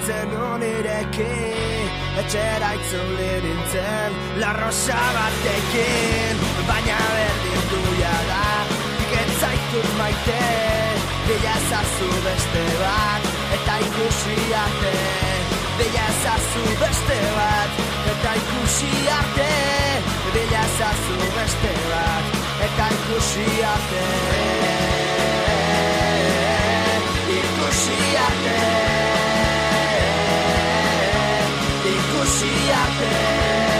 nintzen unireki Etxera itzuli nintzen larrosa batekin Baina berdin duia da Iketzaituk maite Bila ezazu beste bat Eta ikusi arte Bila ezazu beste bat Eta ikusi arte Bila ezazu beste bat Eta ikusi arte. Ikusi arte você até.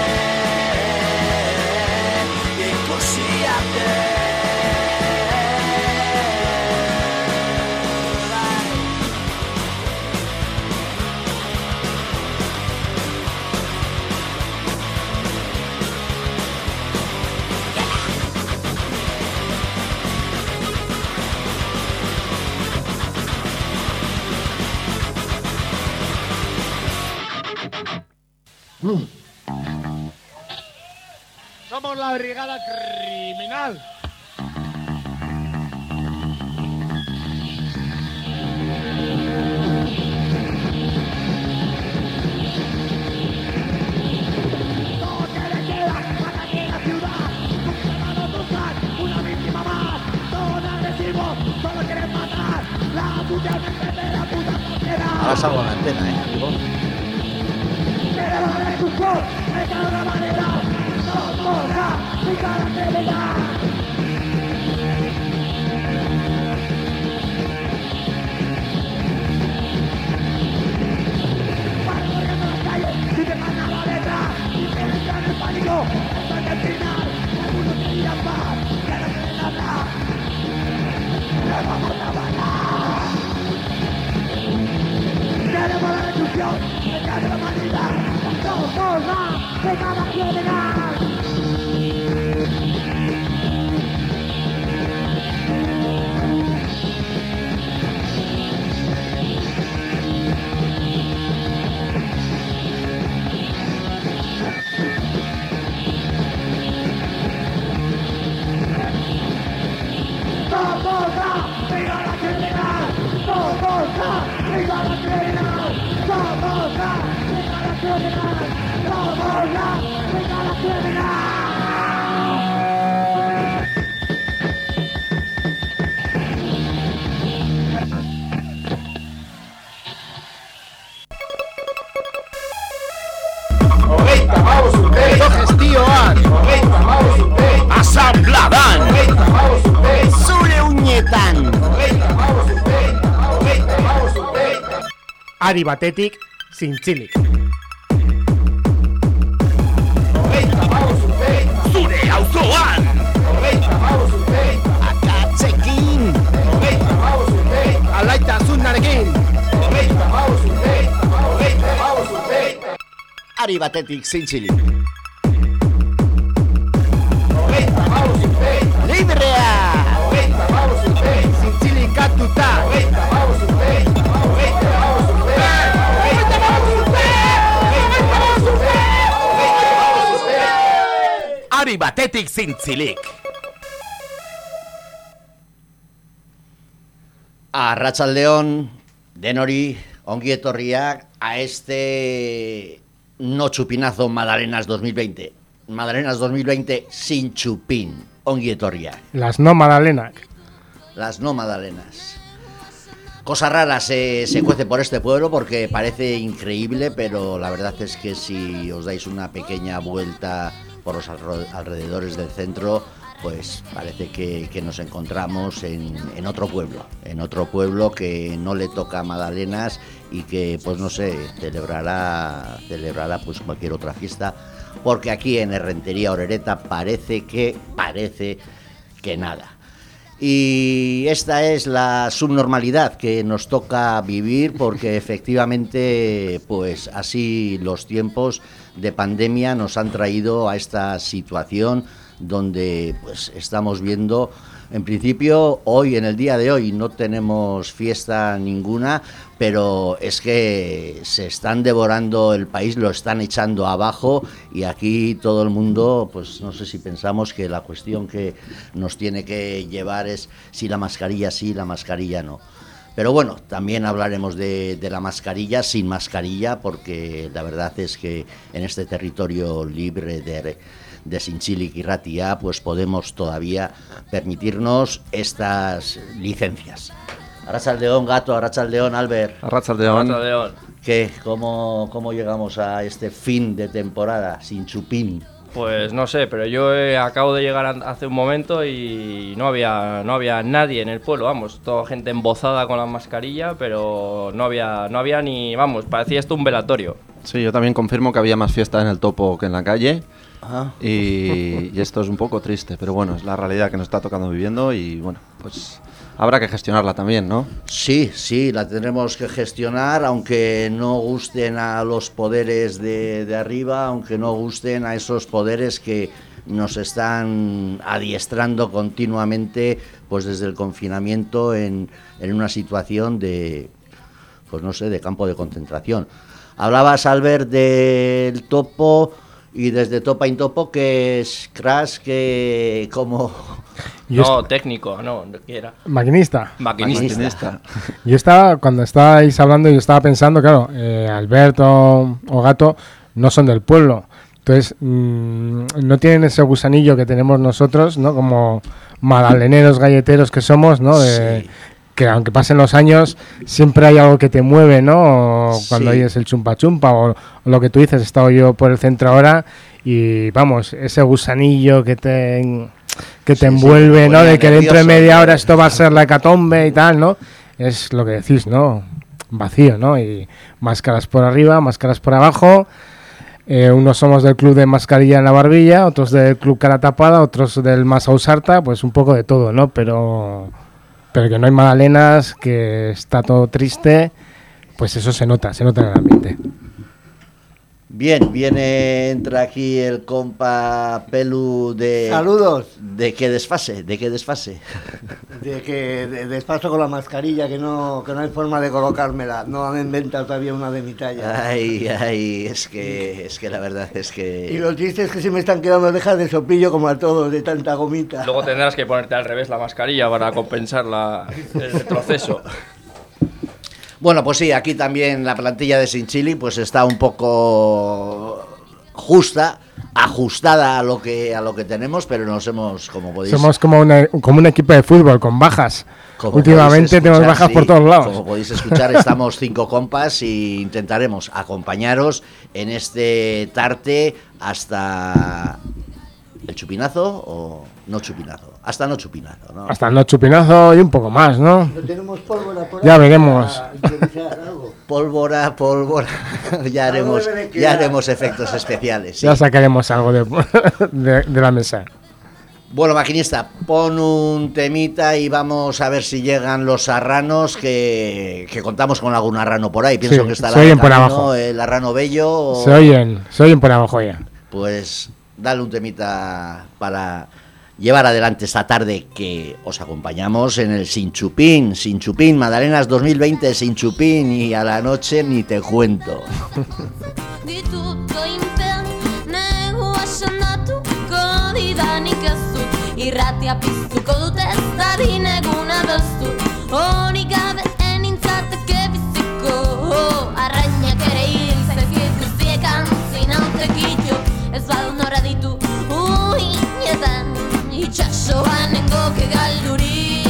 La brigada criminal. Ahora salgo a la antena, ¿eh? hoja y cada realidad. Si te manda la letra, si te entra en el pánico, hasta el final, algunos te dirán más, que no quieren hablar. Queremos la bala. Queremos la destrucción de cada humanidad, con todos, todos, de cada quien Digo, Gestioan Ari batetik, zintzilik. Hogeita maus! Zure auzoan! Hogeita maus urtei! Akatzekin! Hogeita maus urtei! Alaitasunarekin! Hogeita maus urtei! Hogeita! Ari batetik zintzilik. Batetik zintzilik Arratsaldeon denori ongi etorriak a este no chupinazo Madalenas 2020. Madalenas 2020 sin chupín. Ongi etorriak. Las no magdalenak. Las no Madalenas. Cosa rara se, se cuece por este pueblo porque parece increíble, pero la verdad es que si os dais una pequeña vuelta por los alrededores del centro, pues parece que, nos encontramos en, en otro pueblo, en otro pueblo que no le toca a Madalenas y que, pues no sé, celebrará, celebrará pues cualquier otra fiesta, porque aquí en Herrentería Orereta parece que, parece que nada. Y esta es la subnormalidad que nos toca vivir porque efectivamente pues así los tiempos de pandemia nos han traído a esta situación donde pues estamos viendo en principio hoy en el día de hoy no tenemos fiesta ninguna, pero es que se están devorando el país, lo están echando abajo y aquí todo el mundo, pues no sé si pensamos que la cuestión que nos tiene que llevar es si la mascarilla sí, la mascarilla no. Pero bueno, también hablaremos de, de la mascarilla, sin mascarilla, porque la verdad es que en este territorio libre de, de Sinchilic y Ratia, pues podemos todavía permitirnos estas licencias. Arrachaldeón, gato, Arrachaldeón, Albert. Arrachaldeón. León. ¿Qué? ¿Cómo, ¿Cómo llegamos a este fin de temporada sin chupín? Pues no sé, pero yo eh, acabo de llegar hace un momento y no había, no había nadie en el pueblo, vamos, toda gente embozada con la mascarilla, pero no había, no había ni, vamos, parecía esto un velatorio. Sí, yo también confirmo que había más fiesta en el topo que en la calle. Ah. Y, y esto es un poco triste, pero bueno, es la realidad que nos está tocando viviendo y bueno, pues habrá que gestionarla también, ¿no? Sí, sí, la tendremos que gestionar, aunque no gusten a los poderes de, de arriba, aunque no gusten a esos poderes que nos están adiestrando continuamente, pues desde el confinamiento en, en una situación de, pues no sé, de campo de concentración. Hablabas, Albert, del topo y desde Topa in Topo, que es Crash, que como... Yo, no, técnico, no, ¿qué era? maquinista. Maquinista. Maquinista. Yo estaba, cuando estabais hablando, yo estaba pensando, claro, eh, Alberto o Gato no son del pueblo. Entonces, mm, no tienen ese gusanillo que tenemos nosotros, ¿no? Como magdaleneros, galleteros que somos, ¿no? De- Sí. Que aunque pasen los años, siempre hay algo que te mueve, ¿no? O Cuando Sí. oyes el chumpa chumpa o, o lo que tú dices, he estado yo por el centro ahora y vamos, ese gusanillo que te, que te sí, envuelve, ¿no? De que dentro de media hora esto va a ser la hecatombe y tal, ¿no? Es lo que decís, ¿no? Vacío, ¿no? Y máscaras por arriba, máscaras por abajo. Eh, unos somos del club de mascarilla en la barbilla, otros del club cara tapada, otros del Masa Usarta, pues un poco de todo, ¿no? Pero, pero que no hay magdalenas, que está todo triste, pues eso se nota, se nota en el ambiente. Bien, viene, entra aquí el compa Pelu de... Saludos. ¿De qué desfase? ¿De qué desfase? De que de- despaso con la mascarilla, que no, que no hay forma de colocármela. No han inventado todavía una de mi talla. Ay, ay, es que, es que la verdad es Y que... lo triste es que se me están quedando orejas de sopillo como a todos, de tanta gomita. Luego tendrás que ponerte al revés la mascarilla para compensar la, el retroceso. Bueno, pues sí, aquí también la plantilla de Sinchili pues está un poco justa, ajustada a lo que a lo que tenemos, pero nos hemos, como podéis Somos como, una, como un equipo de fútbol con bajas. Como Últimamente tenemos bajas sí, por todos lados. Como podéis escuchar, estamos cinco compas y intentaremos acompañaros en este tarte hasta el chupinazo o no chupinazo. Hasta no chupinazo, ¿no? Hasta el no chupinazo y un poco más, ¿no? No tenemos pólvora por Ya veremos. algo. Pólvora, pólvora. ya haremos, ya haremos efectos especiales. sí. Ya sacaremos algo de, de- de la mesa. Bueno, maquinista, pon un temita y vamos a ver si llegan los arranos, que, que contamos con algún arrano por ahí. Pienso Sí, que está se la oyen por abajo. el arrano bello. o- Se oyen, se oyen por abajo ya. Pues dale un temita para llevar adelante esta tarde que os acompañamos en el Sin Chupín, Sin Chupín, Madalenas 2020 Sin Chupín y a la noche ni te cuento. Nora ditu. Uinetan Itxasoan nengoke galdurik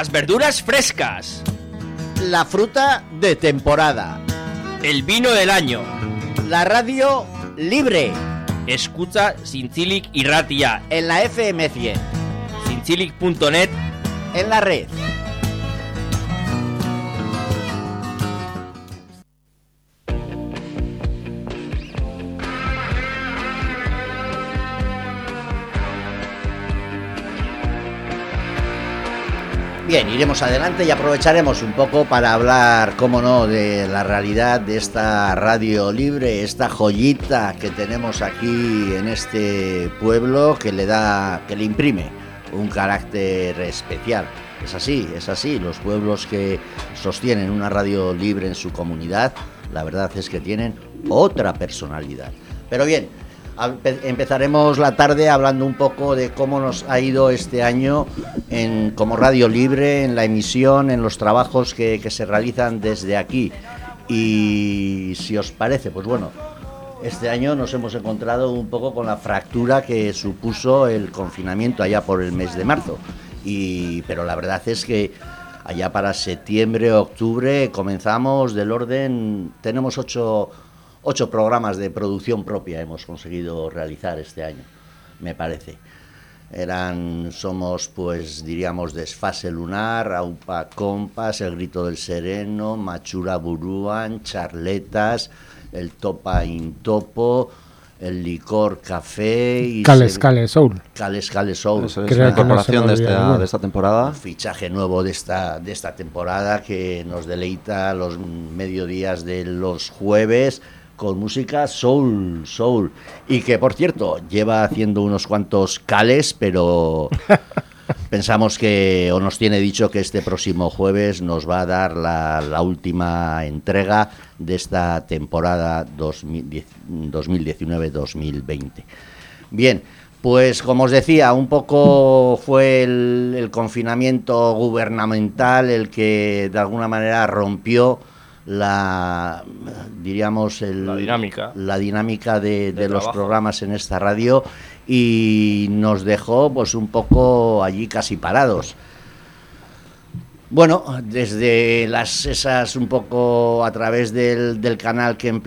Las verduras frescas. La fruta de temporada. El vino del año. La radio libre. Escucha Zintzilik y Ratia. En la FM 100. Zintzilik.net. En la red. Bien, iremos adelante y aprovecharemos un poco para hablar, cómo no, de la realidad de esta radio libre, esta joyita que tenemos aquí en este pueblo que le da, que le imprime un carácter especial. Es así, es así. Los pueblos que sostienen una radio libre en su comunidad, la verdad es que tienen otra personalidad. Pero bien, empezaremos la tarde hablando un poco de cómo nos ha ido este año en, como radio libre, en la emisión, en los trabajos que, se realizan desde aquí. Y si os parece, pues bueno, este año nos hemos encontrado un poco con la fractura que supuso el confinamiento allá por el mes de marzo. Y, pero la verdad es que allá para septiembre, octubre comenzamos del orden, tenemos ocho, ocho programas de producción propia hemos conseguido realizar este año, me parece. Eran, somos pues diríamos Desfase Lunar, Aupa Compas, El Grito del Sereno, Machura Buruan, Charletas, El Topa Intopo, El Licor Café y Cales, Cales, Soul. Cales Cales Soul. Eso es me incorporación de, esta, de esta temporada. Un fichaje nuevo de esta, de esta temporada que nos deleita los mediodías de los jueves con música soul, soul. Y que, por cierto, lleva haciendo unos cuantos cales, pero pensamos que, o nos tiene dicho que este próximo jueves nos va a dar la, la última entrega de esta temporada 2010 2019-2020. Bien, pues como os decía, un poco fue el, el confinamiento gubernamental el que de alguna manera rompió la, diríamos, el- La dinámica. la dinámica de, de los programas en esta radio y nos dejó pues un poco allí casi parados. Bueno, desde las esas un poco a través del, del canal que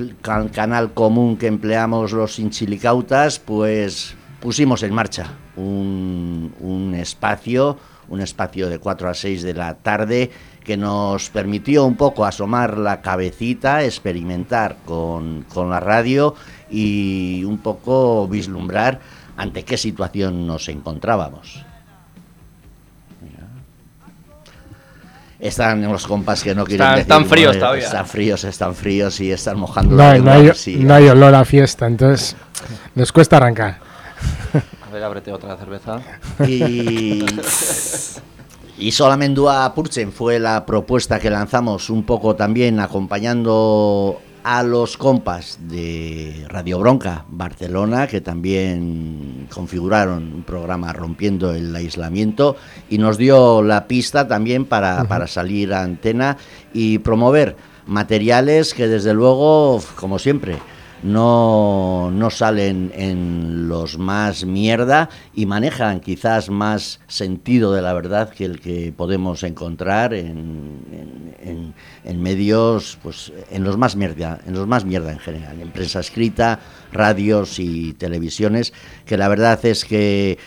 canal común que empleamos los hinchilicautas, pues pusimos en marcha un, un espacio, un espacio de 4 a 6 de la tarde que nos permitió un poco asomar la cabecita, experimentar con, con la radio y un poco vislumbrar ante qué situación nos encontrábamos. Están los compas que no quieren Están- decir, están fríos bueno, todavía. Están fríos, están fríos y están mojando No, no, hay, no hay olor a fiesta, entonces les cuesta arrancar. A ver, ábrete otra cerveza. Y, y solamente a Purchen fue la propuesta que lanzamos un poco también acompañando a los compas de Radio Bronca Barcelona que también configuraron un programa rompiendo el aislamiento y nos dio la pista también para, para salir a antena y promover materiales que desde luego, como siempre, no, no salen en los más mierda y manejan quizás más sentido de la verdad que el que podemos encontrar en, en- medios, pues en los más mierda, en los más mierda en general, en prensa escrita, radios y televisiones, que la verdad es que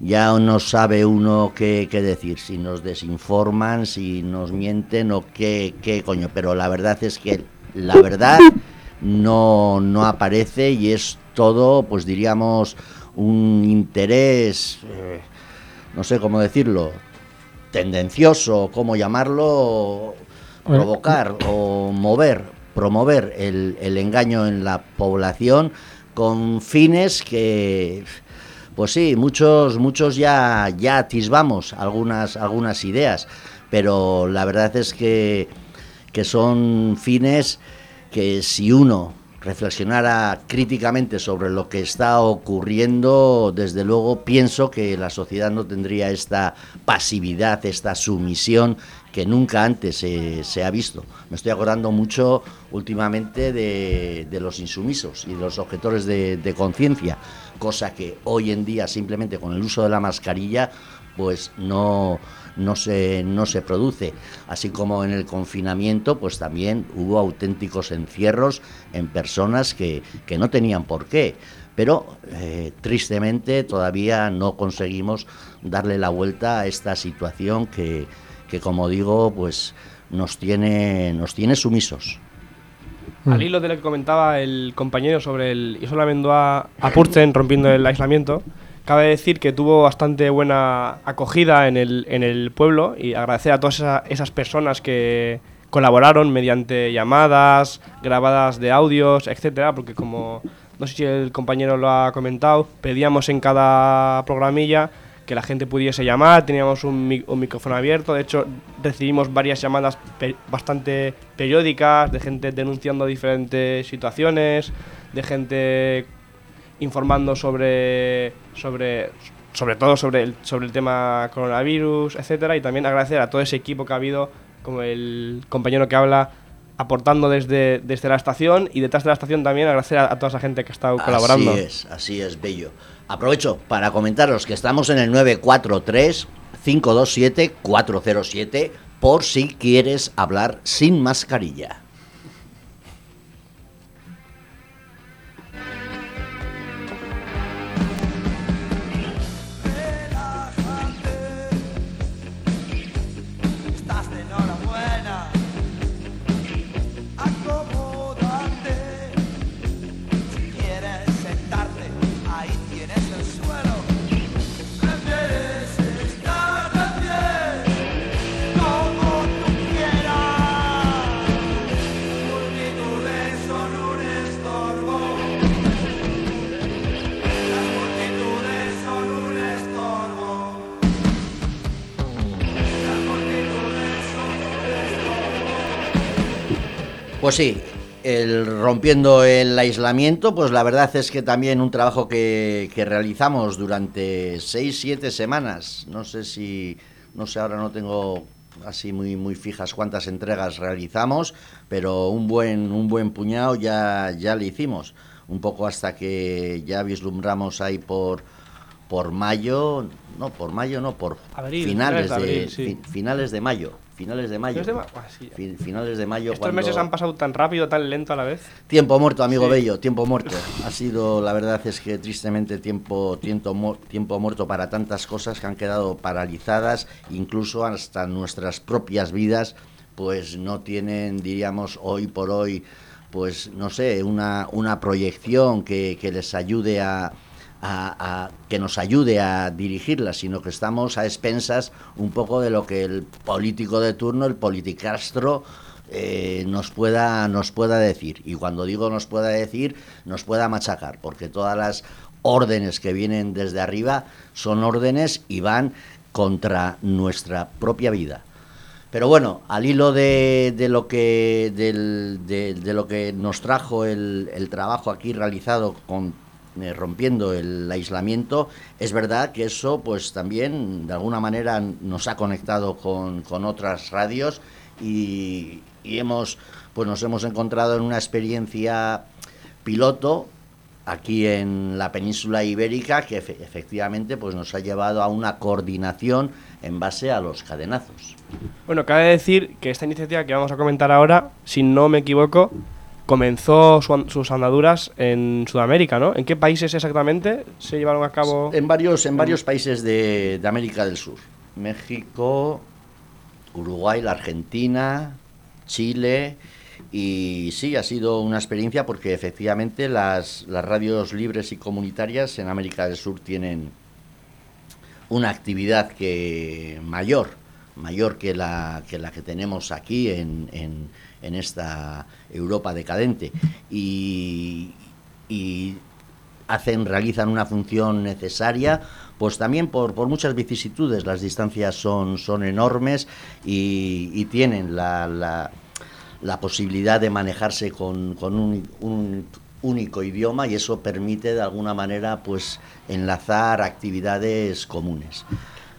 ya no sabe uno qué, qué decir, si nos desinforman, si nos mienten o qué, qué coño, pero la verdad es que la verdad no, no aparece y es todo, pues diríamos, un interés, eh, no sé cómo decirlo, tendencioso, cómo llamarlo, provocar o mover, promover el, el engaño en la población con fines que, pues sí, muchos, muchos ya, ya atisbamos algunas, algunas ideas, pero la verdad es que, que son fines que si uno reflexionara críticamente sobre lo que está ocurriendo, desde luego pienso que la sociedad no tendría esta pasividad, esta sumisión que nunca antes se, ha visto. Me estoy acordando mucho últimamente de, de los insumisos y de los objetores de, de conciencia, cosa que hoy en día simplemente con el uso de la mascarilla pues no, no, se, no se produce. Así como en el confinamiento pues también hubo auténticos encierros en personas que, que no tenían por qué. Pero eh, tristemente todavía no conseguimos darle la vuelta a esta situación que, que como digo, pues nos tiene, nos tiene sumisos. Al hilo de lo que comentaba el compañero sobre el isolamiento a, a Purtzen rompiendo el aislamiento, cabe decir que tuvo bastante buena acogida en el, en el pueblo y agradecer a todas esa- esas personas que colaboraron mediante llamadas, grabadas de audios, etcétera, porque como no sé si el compañero lo ha comentado, pedíamos en cada programilla que la gente pudiese llamar, teníamos un, mi- un micrófono abierto, de hecho recibimos varias llamadas pe- bastante periódicas de gente denunciando diferentes situaciones, de gente informando sobre sobre sobre todo sobre el, sobre el tema coronavirus, etcétera, y también agradecer a todo ese equipo que ha habido, como el compañero que habla, aportando desde, desde la estación y detrás de la estación también agradecer a, a toda esa gente que ha estado colaborando. Así es, así es, bello. Aprovecho para comentaros que estamos en el 943-527-407 por si quieres hablar sin mascarilla. Pues sí, el rompiendo el aislamiento, pues la verdad es que también un trabajo que, que realizamos durante seis, siete semanas. No sé si, no sé, ahora no tengo así muy, muy fijas cuántas entregas realizamos, pero un buen, un buen puñado ya, ya le hicimos. Un poco hasta que ya vislumbramos ahí por, por mayo, no, por mayo no, por Abril, finales de de, abril, sí. fi- finales de mayo. Finales de mayo. Finales de ma- ah, sí. Fin- finales de mayo. Estos cuando- meses han pasado tan rápido, tan lento a la vez. Tiempo muerto, amigo Sí. Bello, tiempo muerto. Ha sido, la verdad es que tristemente tiempo, tiempo, mu- tiempo muerto para tantas cosas que han quedado paralizadas, incluso hasta nuestras propias vidas, pues no tienen, diríamos, hoy por hoy, pues no sé, una, una proyección que, que les ayude a, a- a- que nos ayude a dirigirlas, sino que estamos a expensas un poco de lo que el político de turno, el politicastro, eh, nos pueda nos pueda decir. Y cuando digo nos pueda decir nos pueda machacar porque todas las órdenes que vienen desde arriba son órdenes y van contra nuestra propia vida. Pero bueno, al hilo de, de lo que del- de, lo que nos trajo el trabajo aquí realizado con eh, rompiendo el aislamiento, es verdad que eso pues también de alguna manera nos ha conectado con, con otras radios y, y hemos pues nos hemos encontrado en una experiencia piloto aquí en la península ibérica que efe- efectivamente pues nos ha llevado a una coordinación en base a los cadenazos. Bueno, cabe decir que esta iniciativa que vamos a comentar ahora, si no me equivoco, comenzó sus andaduras en Sudamérica, ¿no? ¿En qué países exactamente se llevaron a cabo? En varios, en varios países de, América del Sur. México, Uruguay, la Argentina, Chile. Y sí, ha sido una experiencia porque efectivamente las, las radios libres y comunitarias en América del Sur tienen una actividad que mayor, mayor que la que, la que tenemos aquí en- en esta Europa decadente. Y, y hacen, realizan una función necesaria, pues también por, por muchas vicisitudes, las distancias son, son enormes y, y tienen la, la- la posibilidad de manejarse con, con un, un único idioma y eso permite de alguna manera pues enlazar actividades comunes.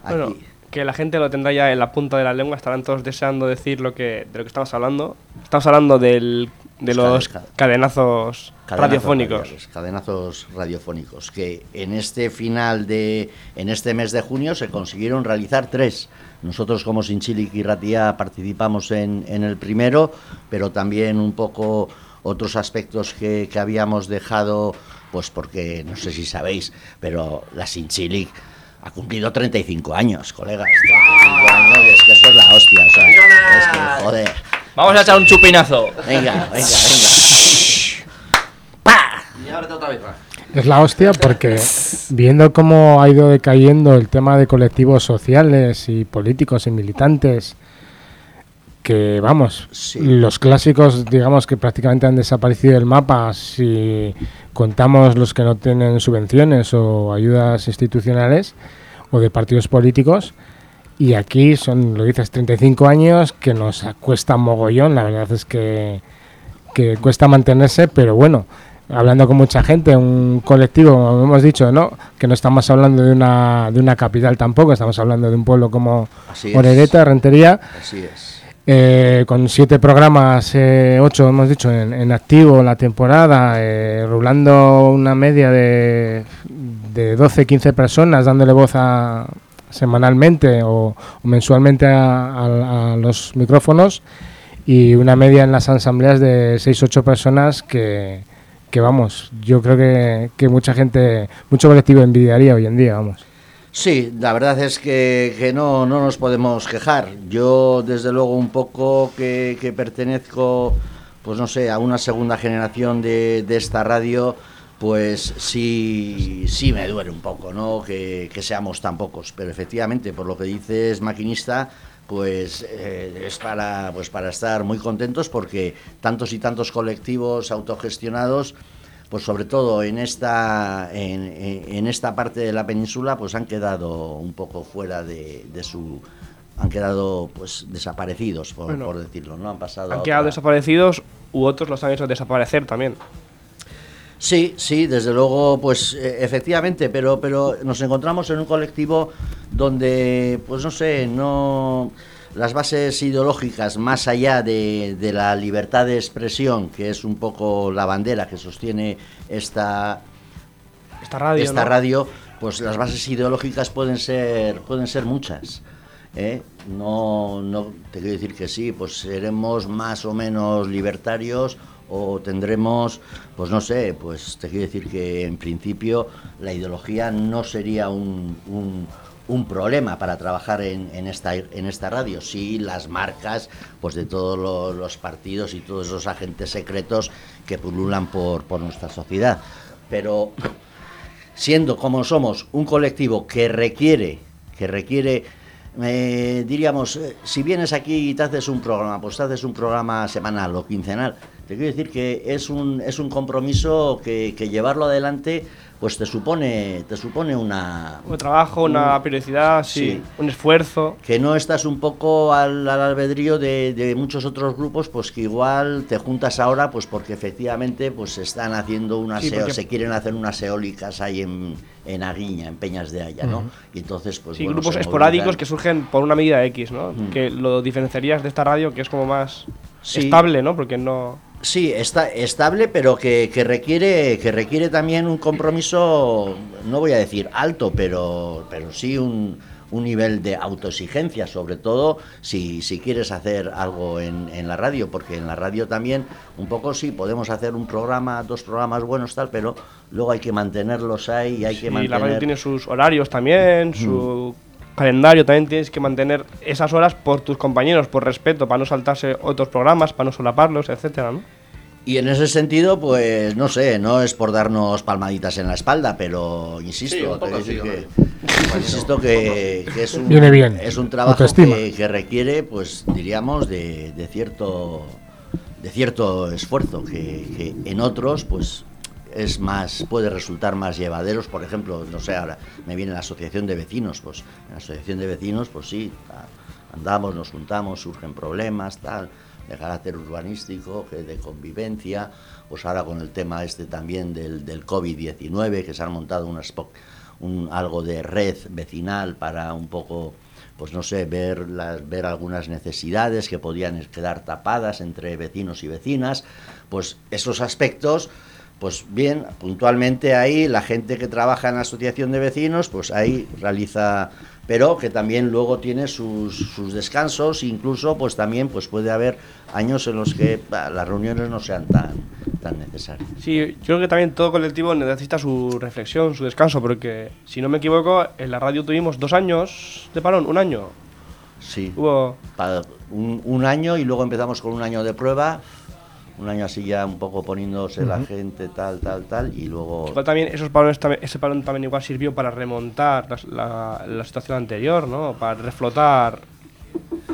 Aquí- Bueno, que la gente lo tendrá ya en la punta de la lengua, estarán todos deseando decir lo que, de lo que estamos hablando. Estamos hablando del de Los los cade- cadenazos, Cadenazos radiofónicos. radiales, cadenazos radiofónicos, que en este final de, en este mes de junio se consiguieron realizar tres. Nosotros como Sinchilik y Ratía participamos en, en el primero, pero también un poco otros aspectos que, que habíamos dejado, pues porque no sé si sabéis, pero la Sinchilik ha cumplido 35 años, colegas. 35 años, es que eso es la hostia, o sea, es que, joder. Vamos a echar un chupinazo. Venga, venga, venga. Y ábrete otra vez. va. Es la hostia porque viendo cómo ha ido decayendo el tema de colectivos sociales y políticos y militantes, que vamos, Sí. los clásicos digamos que prácticamente han desaparecido del mapa si contamos los que no tienen subvenciones o ayudas institucionales o de partidos políticos. Y aquí son, lo dices, 35 años que nos cuesta mogollón, la verdad es que que cuesta mantenerse, pero bueno, hablando con mucha gente, un colectivo, como hemos dicho, ¿no? Que no estamos hablando de una, de una capital tampoco, estamos hablando de un pueblo como Así es. Orereta, Rentería, Así es. Eh, con siete programas, eh, ocho hemos dicho, en, en activo la temporada, eh, rulando una media de, de 12, 15 personas, dándole voz a, semanalmente o, mensualmente a, a- a los micrófonos y una media en las asambleas de 6-8 personas que, que, vamos, yo creo que, que mucha gente, mucho colectivo envidiaría hoy en día, vamos. Sí, la verdad es que, que no, no nos podemos quejar. Yo, desde luego, un poco que, que pertenezco, pues no sé, a una segunda generación de, de esta radio, pues sí, sí me duele un poco, ¿no? Que, seamos tan pocos. Pero efectivamente, por lo que dices, maquinista, pues eh, es para, pues para estar muy contentos porque tantos y tantos colectivos autogestionados pues sobre todo en esta en, esta parte de la península pues han quedado un poco fuera de, de su han quedado pues desaparecidos por, Bueno, por decirlo no han pasado Han otra- quedado desaparecidos u otros los han hecho desaparecer también. Sí, sí, desde luego, pues eh, efectivamente, pero, pero nos encontramos en un colectivo donde, pues no sé, no las bases ideológicas, más allá de, de la libertad de expresión, que es un poco la bandera que sostiene esta, Esta radio. esta ¿no? radio, pues las bases ideológicas pueden ser, pueden ser muchas. ¿eh? No, no te quiero decir que sí, pues seremos más o menos libertarios o tendremos, pues no sé, pues te quiero decir que en principio la ideología no sería un, un- un problema para trabajar en, en esta, en esta radio. Sí, las marcas pues de todos lo- los partidos y todos esos agentes secretos que pululan por, nuestra sociedad. Pero siendo como somos un colectivo que requiere, que requiere, eh, diríamos, eh, si vienes aquí y te haces un programa, pues te haces un programa semanal o quincenal, te quiero decir que es un, es un compromiso que llevarlo adelante, pues te supone, te supone una... Un trabajo, una un- periodicidad, sí, sí. un esfuerzo. que no estás un poco al, al albedrío de, de muchos otros grupos, pues que igual te juntas ahora, pues porque efectivamente pues están haciendo unas Sí, porque- se quieren hacer unas eólicas ahí en, en Aguiña, en Peñas de Haya, ¿no? Y entonces pues Sí, bueno, grupos esporádicos movilizan. que surgen por una medida X, ¿no? Mm. Que lo diferenciarías de esta radio que es como más Sí. estable, ¿no? Porque no... Sí, está estable, pero que, que requiere que requiere también un compromiso, no voy a decir alto, pero pero sí un, un nivel de autoexigencia, sobre todo si, si quieres hacer algo en, en la radio, porque en la radio también un poco sí podemos hacer un programa, dos programas buenos tal, pero luego hay que mantenerlos ahí y hay que Sí, la radio mantener tiene sus horarios también, su calendario también tienes que mantener esas horas por tus compañeros, por respeto, para no saltarse otros programas, para no solaparlos, etcétera, ¿no? Y en ese sentido, pues no sé, no es por darnos palmaditas en la espalda, pero insisto, Sí, sí, insisto que, que es un, Viene bien, es un trabajo que, que requiere, pues diríamos, de, de cierto de cierto esfuerzo, que, que en otros, pues es más, puede resultar más llevaderos, por ejemplo, no sé, ahora me viene la asociación de vecinos, pues en la asociación de vecinos, pues sí, andamos, nos juntamos, surgen problemas, tal, de carácter urbanístico, de convivencia, pues ahora con el tema este también del, del COVID-19, que se han montado unas un, algo de red vecinal para un poco pues no sé, ver, las, ver algunas necesidades que podían quedar tapadas entre vecinos y vecinas, pues esos aspectos pues bien, puntualmente ahí la gente que trabaja en la asociación de vecinos, pues ahí realiza, pero que también luego tiene sus, sus descansos, incluso pues también pues puede haber años en los que bah, las reuniones no sean tan, tan necesarias. Sí, yo creo que también todo colectivo necesita su reflexión, su descanso, porque si no me equivoco, en la radio tuvimos dos años de parón, un año. Sí, Hubo un, un año y luego empezamos con un año de prueba, un año así ya un poco poniéndose la gente tal, tal, tal, y luego... Igual también esos parones ese parón también igual sirvió para remontar las- la, la situación anterior, ¿no? Para reflotar.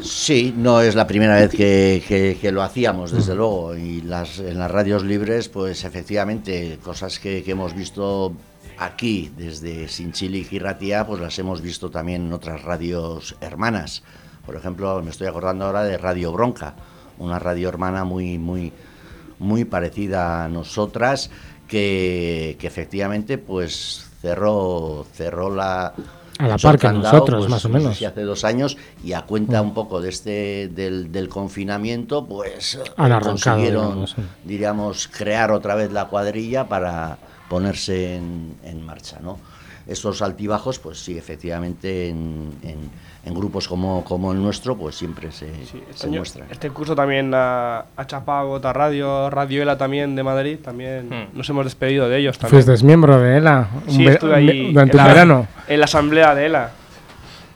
Sí, no es la primera vez que, que- que lo hacíamos, desde luego. Y las, en las radios libres, pues efectivamente, cosas que, que hemos visto aquí desde Sinchilic y Ratia, pues las hemos visto también en otras radios hermanas. Por ejemplo, me estoy acordando ahora de Radio Bronca, una radio hermana muy, muy, muy parecida a nosotras, que, que efectivamente pues cerró, cerró la... A la par que candado, nosotros, pues, más o no sé menos. si hace dos años y a cuenta un poco de este del, del confinamiento pues Han arrancado, consiguieron digamos, sí. diríamos crear otra vez la cuadrilla para ponerse en, en marcha ¿no? Estos altibajos pues sí efectivamente en, en- en grupos como, como el nuestro pues siempre se, Sí, este, se año- muestran este curso también ha, ha chapado otra radio, Radioela también de Madrid, también Hmm. nos hemos despedido de ellos también. Fuiste miembro de ELA Sí, ve- estuve ahí durante el verano. En la asamblea de ELA.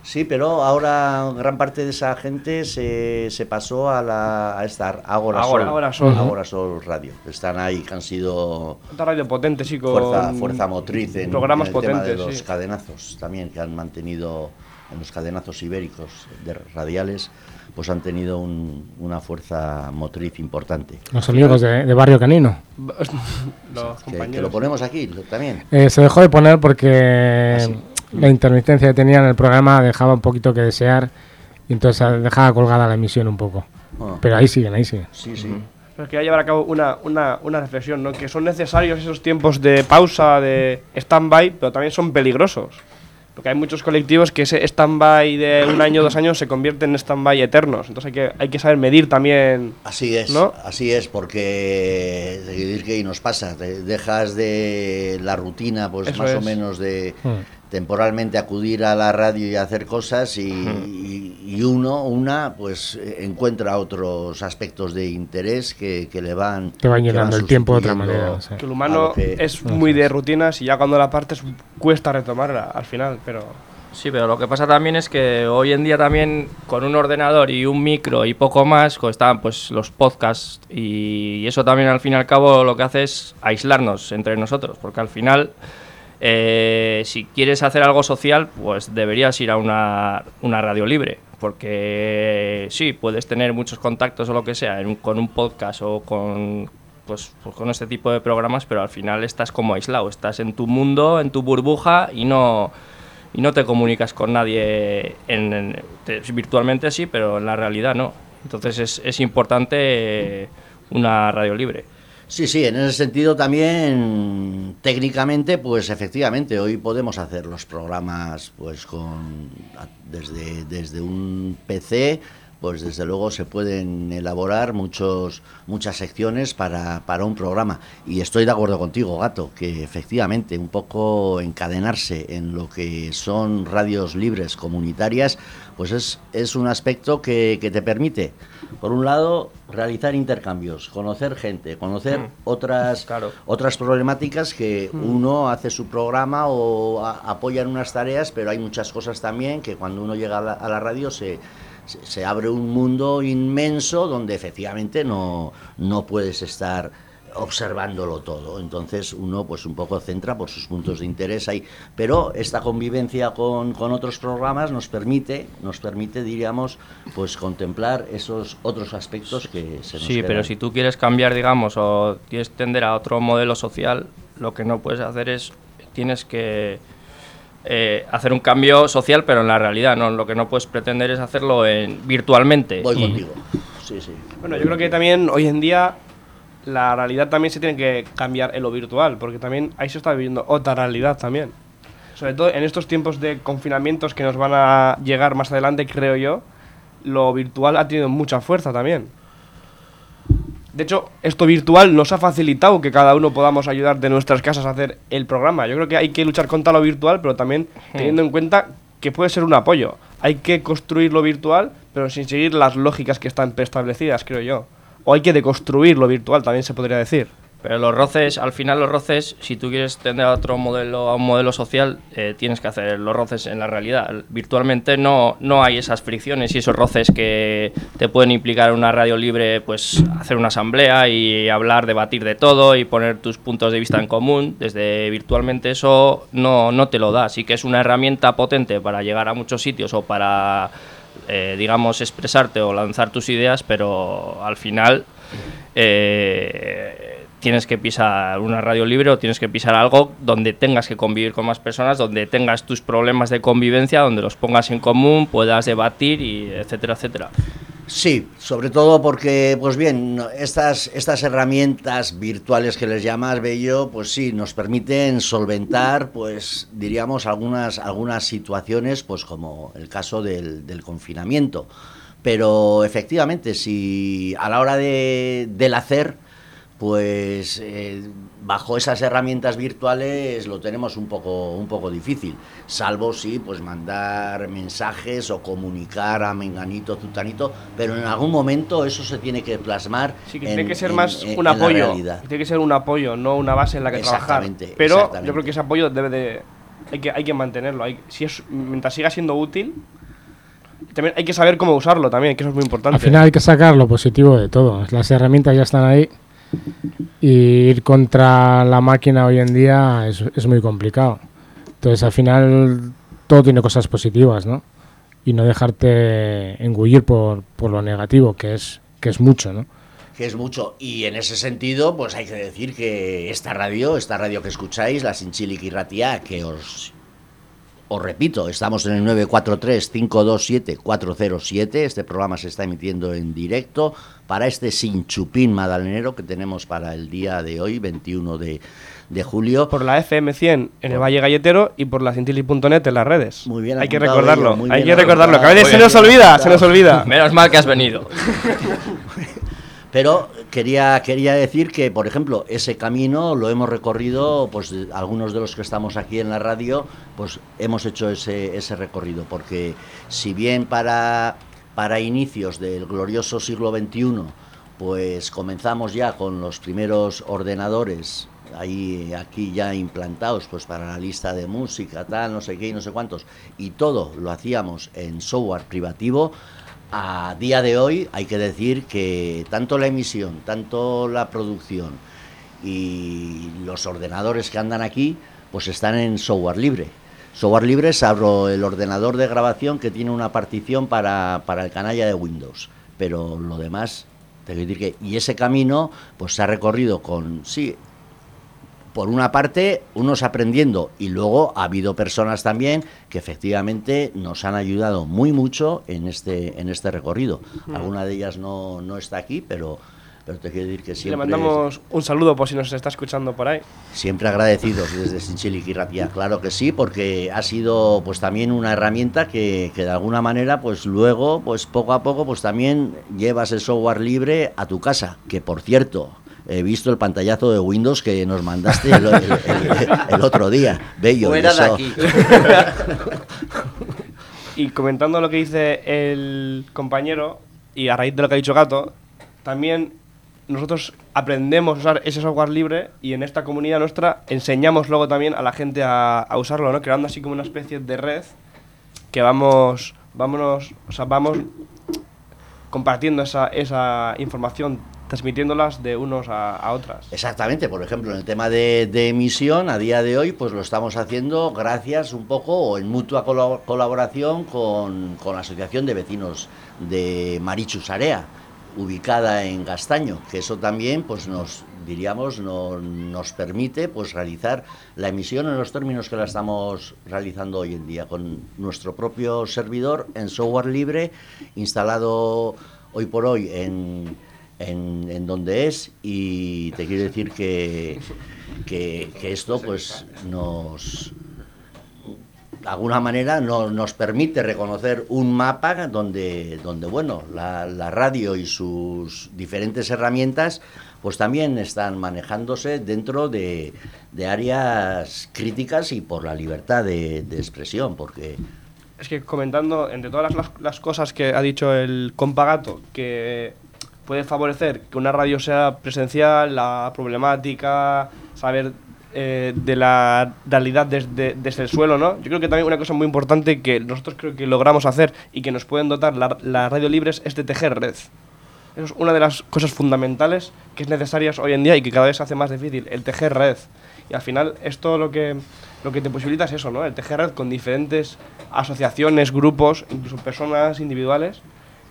Sí, pero ahora gran parte de esa gente se, se pasó a, la, a esta Agora, Agora. Sol. Agora Sol. Agora Sol Radio. Están ahí, que han sido Otra radio potente, sí, con fuerza, fuerza motriz en, programas en el tema de potentes, los sí. cadenazos también, que han mantenido en los cadenazos ibéricos de radiales, pues han tenido un- una fuerza motriz importante. Los amigos de, de Barrio Canino. Los Que, que compañeros. lo ponemos aquí lo- también. Eh, se dejó de poner porque Ah, sí. La intermitencia que tenía en el programa dejaba un poquito que desear y entonces ah, dejaba colgada la emisión un poco. Ah, Pero ahí siguen, ahí siguen. sí, sí. Pero quería llevar a cabo una, una, una reflexión, ¿no? Que son necesarios esos tiempos de pausa, de stand-by, pero también son peligrosos. Porque hay muchos colectivos que ese stand-by de un año, dos años se convierten en stand-by eternos. Entonces hay que, hay que saber medir también. Así es, ¿No? así es, porque es decir que nos pasa, te dejas de la rutina, pues Eso más o es. menos de Mm. Temporalmente acudir a la radio y hacer cosas y, y- y uno, una, pues encuentra otros aspectos de interés que, que le van Te van llenando el tiempo de otra manera. sí. Que el a humano que- es muy de rutinas y ya cuando la partes cuesta retomarla al final, pero... Sí, pero lo que pasa también es que hoy en día también con un ordenador y un micro y poco más pues, están pues los podcasts y eso también al fin y al cabo lo que hace es aislarnos entre nosotros, porque al final eh, si quieres hacer algo social pues deberías ir a una, una radio libre, porque sí, puedes tener muchos contactos o lo que sea en con un podcast o con pues, pues con este tipo de programas, pero al final estás como aislado, estás en tu mundo, en tu burbuja y no y no te comunicas con nadie en, en- te- virtualmente sí, pero en la realidad no. Entonces es, es importante una radio libre. Sí, sí, en ese sentido también técnicamente, pues efectivamente, hoy podemos hacer los programas pues con desde, desde un PC, pues desde luego se pueden elaborar muchos, muchas secciones para, para un programa. Y estoy de acuerdo contigo, Gato, que efectivamente un poco encadenarse en lo que son radios libres comunitarias, pues es, es un aspecto que, que te permite, por un lado, realizar intercambios, conocer gente, conocer Mm. otras, Claro. otras problemáticas que uno hace su programa o a- apoya en unas tareas, pero hay muchas cosas también que cuando uno llega a la, a la radio se, se, se abre un mundo inmenso donde efectivamente no, no puedes estar observándolo todo. Entonces uno pues un poco centra por sus puntos de interés ahí. Pero esta convivencia con, con otros programas nos permite, nos permite, diríamos, pues contemplar esos otros aspectos que se nos Sí, pero si tú quieres cambiar, digamos, o quieres tender a otro modelo social, lo que no puedes hacer es, tienes que eh, hacer un cambio social, pero en la realidad, ¿no? Lo que no puedes pretender es hacerlo en, virtualmente. Voy Y- contigo. Sí, sí. Bueno, yo creo que también hoy en día la realidad también se tiene que cambiar en lo virtual, porque también ahí se está viviendo otra realidad también. Sobre todo en estos tiempos de confinamientos que nos van a llegar más adelante, creo yo, lo virtual ha tenido mucha fuerza también. De hecho, esto virtual nos ha facilitado que cada uno podamos ayudar de nuestras casas a hacer el programa. Yo creo que hay que luchar contra lo virtual, pero también teniendo en cuenta que puede ser un apoyo. Hay que construir lo virtual, pero sin seguir las lógicas que están preestablecidas, creo yo. O hay que deconstruir lo virtual, también se podría decir. Pero los roces, al final los roces, si tú quieres tener a otro modelo, a un modelo social, eh, tienes que hacer los roces en la realidad. Virtualmente no, no hay esas fricciones y esos roces que te pueden implicar en una radio libre, pues hacer una asamblea y hablar, debatir de todo y poner tus puntos de vista en común. Desde virtualmente eso no, no te lo da. Así que es una herramienta potente para llegar a muchos sitios o para, eh, digamos, expresarte o lanzar tus ideas, pero al final... eh, tienes que pisar una radio libre o tienes que pisar algo donde tengas que convivir con más personas, donde tengas tus problemas de convivencia, donde los pongas en común, puedas debatir y etcétera, etcétera. Sí, sobre todo porque, pues bien, estas, estas herramientas virtuales que les llamas, Bello, pues sí, nos permiten solventar, pues diríamos, algunas, algunas situaciones, pues como el caso del, del confinamiento. Pero efectivamente, si a la hora de, del hacer, pues eh, bajo esas herramientas virtuales lo tenemos un poco, un poco difícil, salvo sí, pues mandar mensajes o comunicar a Menganito, Zutanito, pero en algún momento eso se tiene que plasmar. Sí, que en- tiene que ser en- más en- un apoyo. Tiene que ser un apoyo, no una base en la que trabajar. Pero exactamente. yo creo que ese apoyo debe de. Hay que, hay que mantenerlo. Hay, si es, mientras siga siendo útil, también hay que saber cómo usarlo también, que eso es muy importante. Al final hay que sacar lo positivo de todo. Las herramientas ya están ahí y ir contra la máquina hoy en día es, es muy complicado. Entonces al final todo tiene cosas positivas, ¿no? Y no dejarte engullir por, por lo negativo, que es, que es mucho, ¿no? que es mucho. Y en ese sentido, pues hay que decir que esta radio, esta radio que escucháis, la Ratia, que os, os repito, estamos en el 943-527-407. Este programa se está emitiendo en directo para este Sinchupín Madalenero que tenemos para el día de hoy, 21 de, de julio. Por la FM100 en el Valle Galletero y por la cintili.net en las redes. Muy bien Hay que recordarlo, hay que recordarlo. que a veces se nos olvida, se nos olvida. Menos mal que has venido. Pero quería, quería decir que, por ejemplo, ese camino lo hemos recorrido, pues algunos de los que estamos aquí en la radio, pues hemos hecho ese, ese recorrido, porque si bien para, para inicios del glorioso siglo XXI, pues comenzamos ya con los primeros ordenadores ahí aquí ya implantados pues para la lista de música tal no sé qué y no sé cuántos y todo lo hacíamos en software privativo a día de hoy hay que decir que tanto la emisión, tanto la producción y los ordenadores que andan aquí, pues están en software libre. Software libre salvo el ordenador de grabación que tiene una partición para, para el canalla de Windows. Pero lo demás, te quiero decir que... Y ese camino, pues se ha recorrido con... Sí, por una parte, unos aprendiendo y luego ha habido personas también que efectivamente nos han ayudado muy mucho en este, en este recorrido. Alguna de ellas no, no está aquí, pero, pero te quiero decir que Le siempre, mandamos un saludo por si nos está escuchando por ahí. siempre agradecidos desde Ratia. Claro que sí, porque ha sido pues también una herramienta que, que de alguna manera pues luego pues poco a poco pues también llevas el software libre a tu casa, que por cierto he visto el pantallazo de Windows que nos mandaste el, el- el- el otro día. Bello. y Fuera de eso- aquí. Y comentando lo que dice el compañero, y a raíz de lo que ha dicho Gato, también nosotros aprendemos a usar ese software libre y en esta comunidad nuestra enseñamos luego también a la gente a, a usarlo, ¿no? Creando así como una especie de red que vamos, vámonos, o sea, vamos compartiendo esa, esa información, transmitiéndolas de unos a, a otras. Exactamente, por ejemplo, en el tema de, emisión, a día de hoy, pues lo estamos haciendo gracias un poco o en mutua colaboración con, con la Asociación de Vecinos de Marichus Area, ubicada en Gastaño, que eso también pues nos diríamos no- nos permite pues realizar la emisión en los términos que la estamos realizando hoy en día con nuestro propio servidor en software libre instalado hoy por hoy en, en, en donde es y te quiero decir que, que, que esto pues nos de alguna manera no- nos permite reconocer un mapa donde, donde bueno, la, la radio y sus diferentes herramientas pues también están manejándose dentro de, de áreas críticas y por la libertad de, de expresión, porque Es que comentando, entre todas las, las- cosas que ha dicho el compagato, que puede favorecer que una radio sea presencial, la problemática, saber eh, de la realidad desde, desde el suelo, ¿no? Yo creo que también una cosa muy importante que nosotros creo que logramos hacer y que nos pueden dotar la- las radio libres es de tejer red. Es una de las cosas fundamentales que es necesarias hoy en día y que cada vez se hace más difícil, el tejer red. Y al final esto lo que, lo que te posibilita es eso, ¿no? El tejer red con diferentes asociaciones, grupos, incluso personas individuales,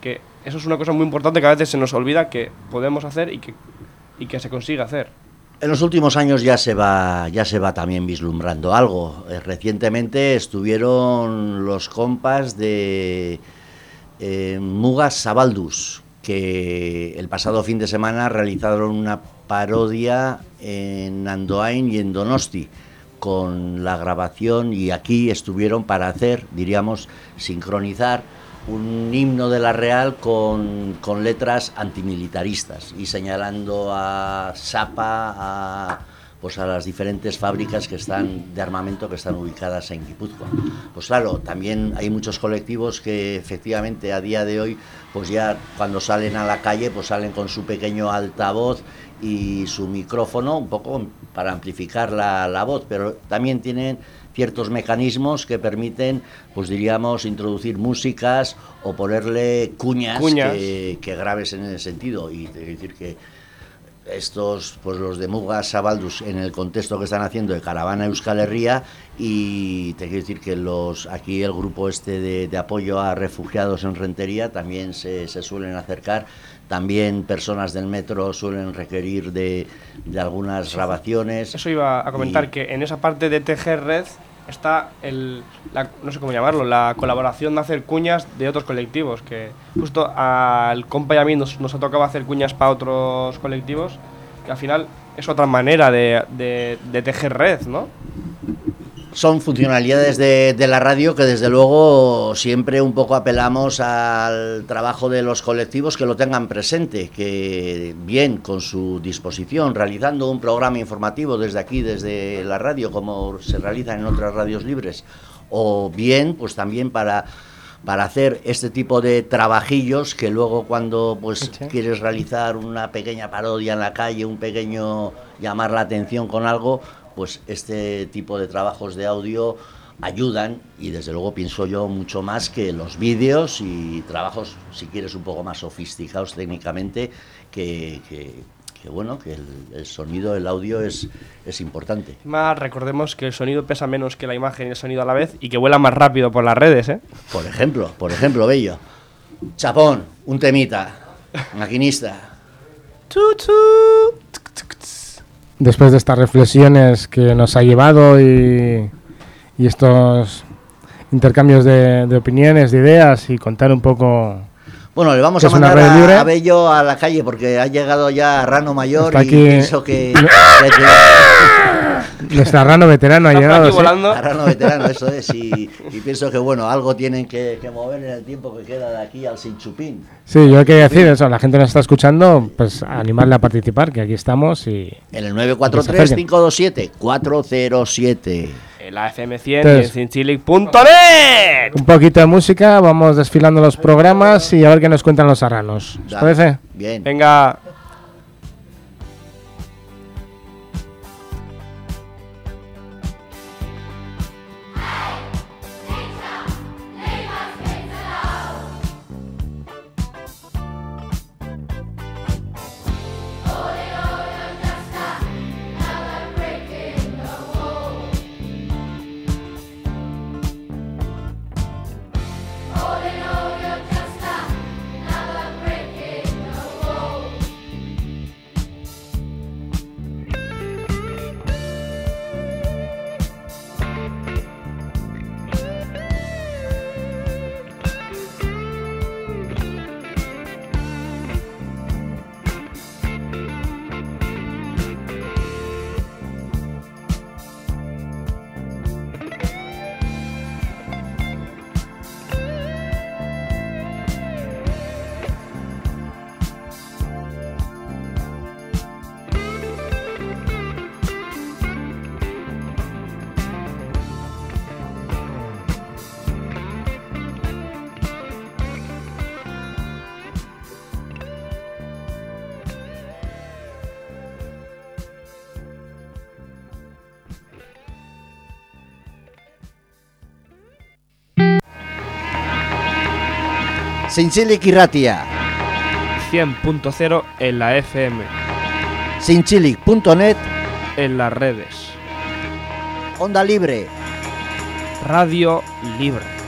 que eso es una cosa muy importante que a veces se nos olvida que podemos hacer y que, y que se consigue hacer. En los últimos años ya se va, ya se va también vislumbrando algo. Eh, recientemente estuvieron los compas de eh, Mugas Sabaldus, que el pasado fin de semana realizaron una parodia en Andoain y en Donosti con la grabación y aquí estuvieron para hacer, diríamos, sincronizar un himno de la Real con, con letras antimilitaristas y señalando a Sapa, a, pues a las diferentes fábricas que están de armamento que están ubicadas en Guipúzcoa. Pues claro, también hay muchos colectivos que efectivamente a día de hoy, pues ya cuando salen a la calle, pues salen con su pequeño altavoz y su micrófono un poco para amplificar la, la voz, pero también tienen ciertos mecanismos que permiten, pues diríamos, introducir músicas o ponerle cuñas, Cuñas. Que, que graves en ese sentido. Y decir que estos, pues los de Mugas Sabaldus, en el contexto que están haciendo de Caravana Euskal Herria, y te quiero decir que los aquí el grupo este de, de apoyo a refugiados en Rentería también se, se suelen acercar. También personas del metro suelen requerir de, de algunas grabaciones. Eso iba a comentar Y- que en esa parte de tejer red está el, la- no sé cómo llamarlo, la colaboración de hacer cuñas de otros colectivos, que justo al compa y a mí nos, nos ha tocado hacer cuñas para otros colectivos, que al final es otra manera de, de- de tejer red, ¿no? Son funcionalidades de, de la radio que desde luego siempre un poco apelamos al trabajo de los colectivos que lo tengan presente, que bien con su disposición, realizando un programa informativo desde aquí, desde la radio, como se realiza en otras radios libres, o bien pues también para para hacer este tipo de trabajillos que luego cuando pues quieres realizar una pequeña parodia en la calle, un pequeño llamar la atención con algo, pues este tipo de trabajos de audio ayudan y desde luego pienso yo mucho más que los vídeos y trabajos si quieres un poco más sofisticados técnicamente que, que- que, bueno que el, el sonido el audio es, es importante. Más recordemos que el sonido pesa menos que la imagen y el sonido a la vez y que vuela más rápido por las redes, ¿eh? por ejemplo por ejemplo bello. Chapón un temita. Maquinista Después de estas reflexiones que nos ha llevado y, y estos intercambios de, de opiniones, de ideas y contar un poco... Bueno, le vamos ¿Que a mandar a, a Bello a la calle porque ha llegado ya Rano Mayor Está y aquí- pienso que... Nuestra rano veterano ha llegado. aquí ¿sí? volando. A Rano veterano, eso es, y, y pienso que bueno, algo tienen que, que mover en el tiempo que queda de aquí al Sinchupín. Sí, yo quería decir eso, la gente nos está escuchando, pues animarle a participar, que aquí estamos y... En el Que se acerquen. 943-527-407. En la FM100 y en cinchilic.net. Un poquito de música, vamos desfilando los programas y a ver qué nos cuentan los arranos. ¿Os parece? Bien. Venga. Zintzilik irratia, 100.0 en la FM, zintzilik.net, en las redes. Onda Libre. Radio Libre.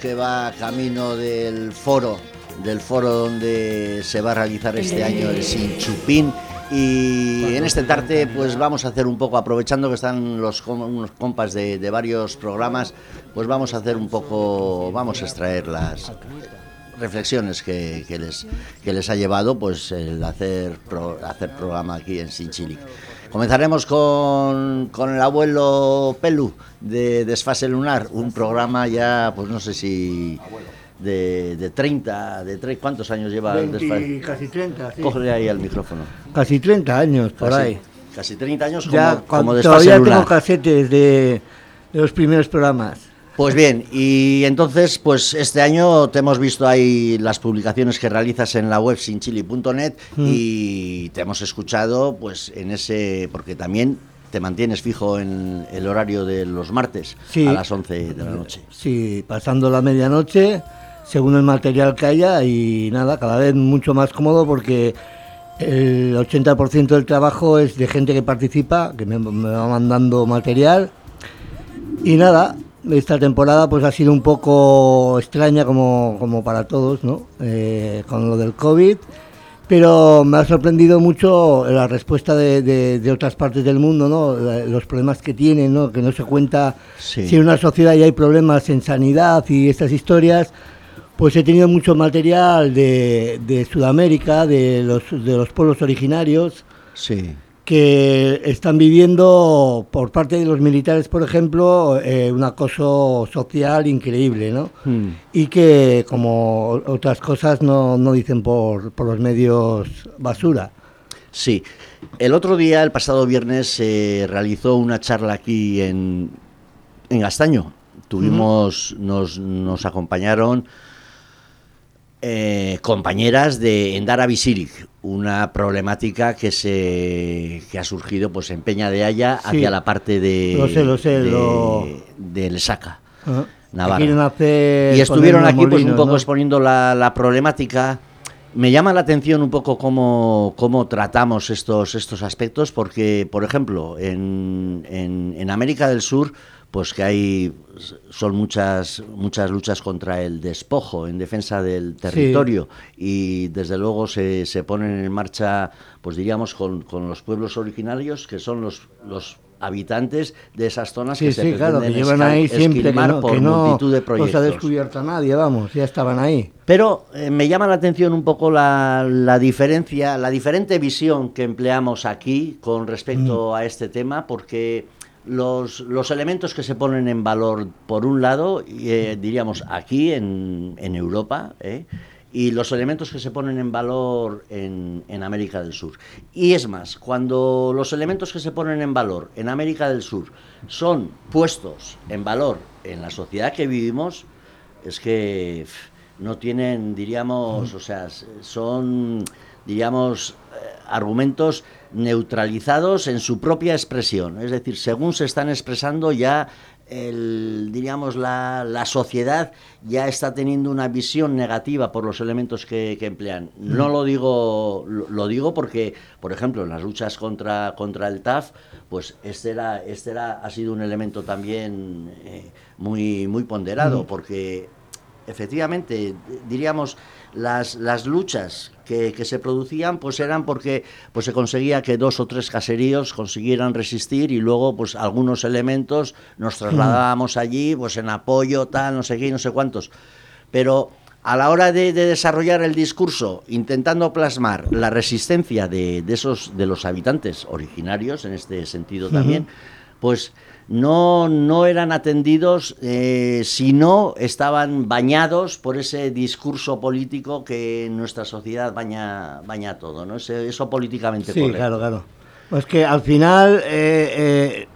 Que va camino del foro, del foro donde se va a realizar este año el Sinchupín. Y en este tarte pues vamos a hacer un poco, aprovechando que están los com- unos compas de, de varios programas, pues vamos a hacer un poco, vamos a extraer las reflexiones que, que les, que les ha llevado pues el hacer, pro- hacer programa aquí en Sinchilic. Comenzaremos con, con el abuelo Pelu de Desfase Lunar, un programa ya, pues no sé si de, de 30, de tre- ¿cuántos años lleva el 20, Desfase? casi 30, sí. Cógele ahí al micrófono. Casi 30 años, por Casi- ahí. Casi 30 años como, Ya, como Desfase todavía Lunar. tengo casetes de, de los primeros programas. Pues bien, y entonces, pues este año te hemos visto ahí las publicaciones que realizas en la web sinchili.net Mm. y te hemos escuchado, pues en ese, porque también te mantienes fijo en el horario de los martes Sí. a las 11 de la noche. Sí, pasando la medianoche, según el material que haya y nada, cada vez mucho más cómodo porque el 80% del trabajo es de gente que participa, que me, me va mandando material Y nada, esta temporada pues ha sido un poco extraña como, como para todos, ¿no? Eh, con lo del COVID. Pero me ha sorprendido mucho la respuesta de, de- de otras partes del mundo, ¿no? Los problemas que tienen, ¿no? Que no se cuenta Sí. si en una sociedad ya hay problemas en sanidad y estas historias. Pues he tenido mucho material de, de Sudamérica, de los, de los pueblos originarios, Sí. Que están viviendo por parte de los militares, por ejemplo, eh, un acoso social increíble, ¿no? Hmm. Y que, como otras cosas, no, no dicen por, por los medios basura. Sí. El otro día, el pasado viernes, se realizó una charla aquí en, en Gastaño. Tuvimos, nos, nos acompañaron eh, compañeras de Endara Visirik, una problemática que se que ha surgido pues en Peña de Haya Sí. hacia la parte de, Lo sé, lo sé, de, lo- de Lesaca. Ajá. Navarra. Hacer Y estuvieron aquí pues un poco ¿no? exponiendo la, la problemática. Me llama la atención un poco cómo, cómo tratamos estos, estos aspectos, porque, por ejemplo, en, en, en América del Sur, pues que hay son muchas muchas luchas contra el despojo en defensa del territorio y desde luego se, se ponen en marcha pues diríamos con, con los pueblos originarios que son los los habitantes de esas zonas Sí, que se claro, que llevan ahí siempre que no, por que no multitud de los ha proyectos. descubierto a nadie, vamos, ya estaban ahí. Pero eh, me llama la atención un poco la, la diferencia, la diferente visión que empleamos aquí con respecto a este tema, porque los, los elementos que se ponen en valor, por un lado, eh, diríamos aquí en, en Europa, ¿eh? y los elementos que se ponen en valor en, en América del Sur. Y es más, cuando los elementos que se ponen en valor en América del Sur son puestos en valor en la sociedad que vivimos, es que no tienen, diríamos, o sea, son, diríamos, eh, argumentos neutralizados en su propia expresión. Es decir, según se están expresando ya, el, diríamos, la, la sociedad ya está teniendo una visión negativa por los elementos que, que emplean. No lo digo, lo, lo digo porque, por ejemplo, en las luchas contra, contra el TAF, pues este era, este era, ha sido un elemento también eh, muy, muy ponderado, porque efectivamente, diríamos, las, las luchas que, que se producían pues eran porque pues se conseguía que dos o tres caseríos consiguieran resistir y luego pues algunos elementos nos trasladábamos allí pues en apoyo, tal, no sé qué, no sé cuántos. Pero a la hora de, de desarrollar el discurso, intentando plasmar la resistencia de, de esos de los habitantes originarios, en este sentido también, pues no, no eran atendidos eh, si no estaban bañados por ese discurso político que en nuestra sociedad baña, baña todo, ¿no? Eso políticamente Sí, correcto. claro, claro. Pues que al final, eh, eh,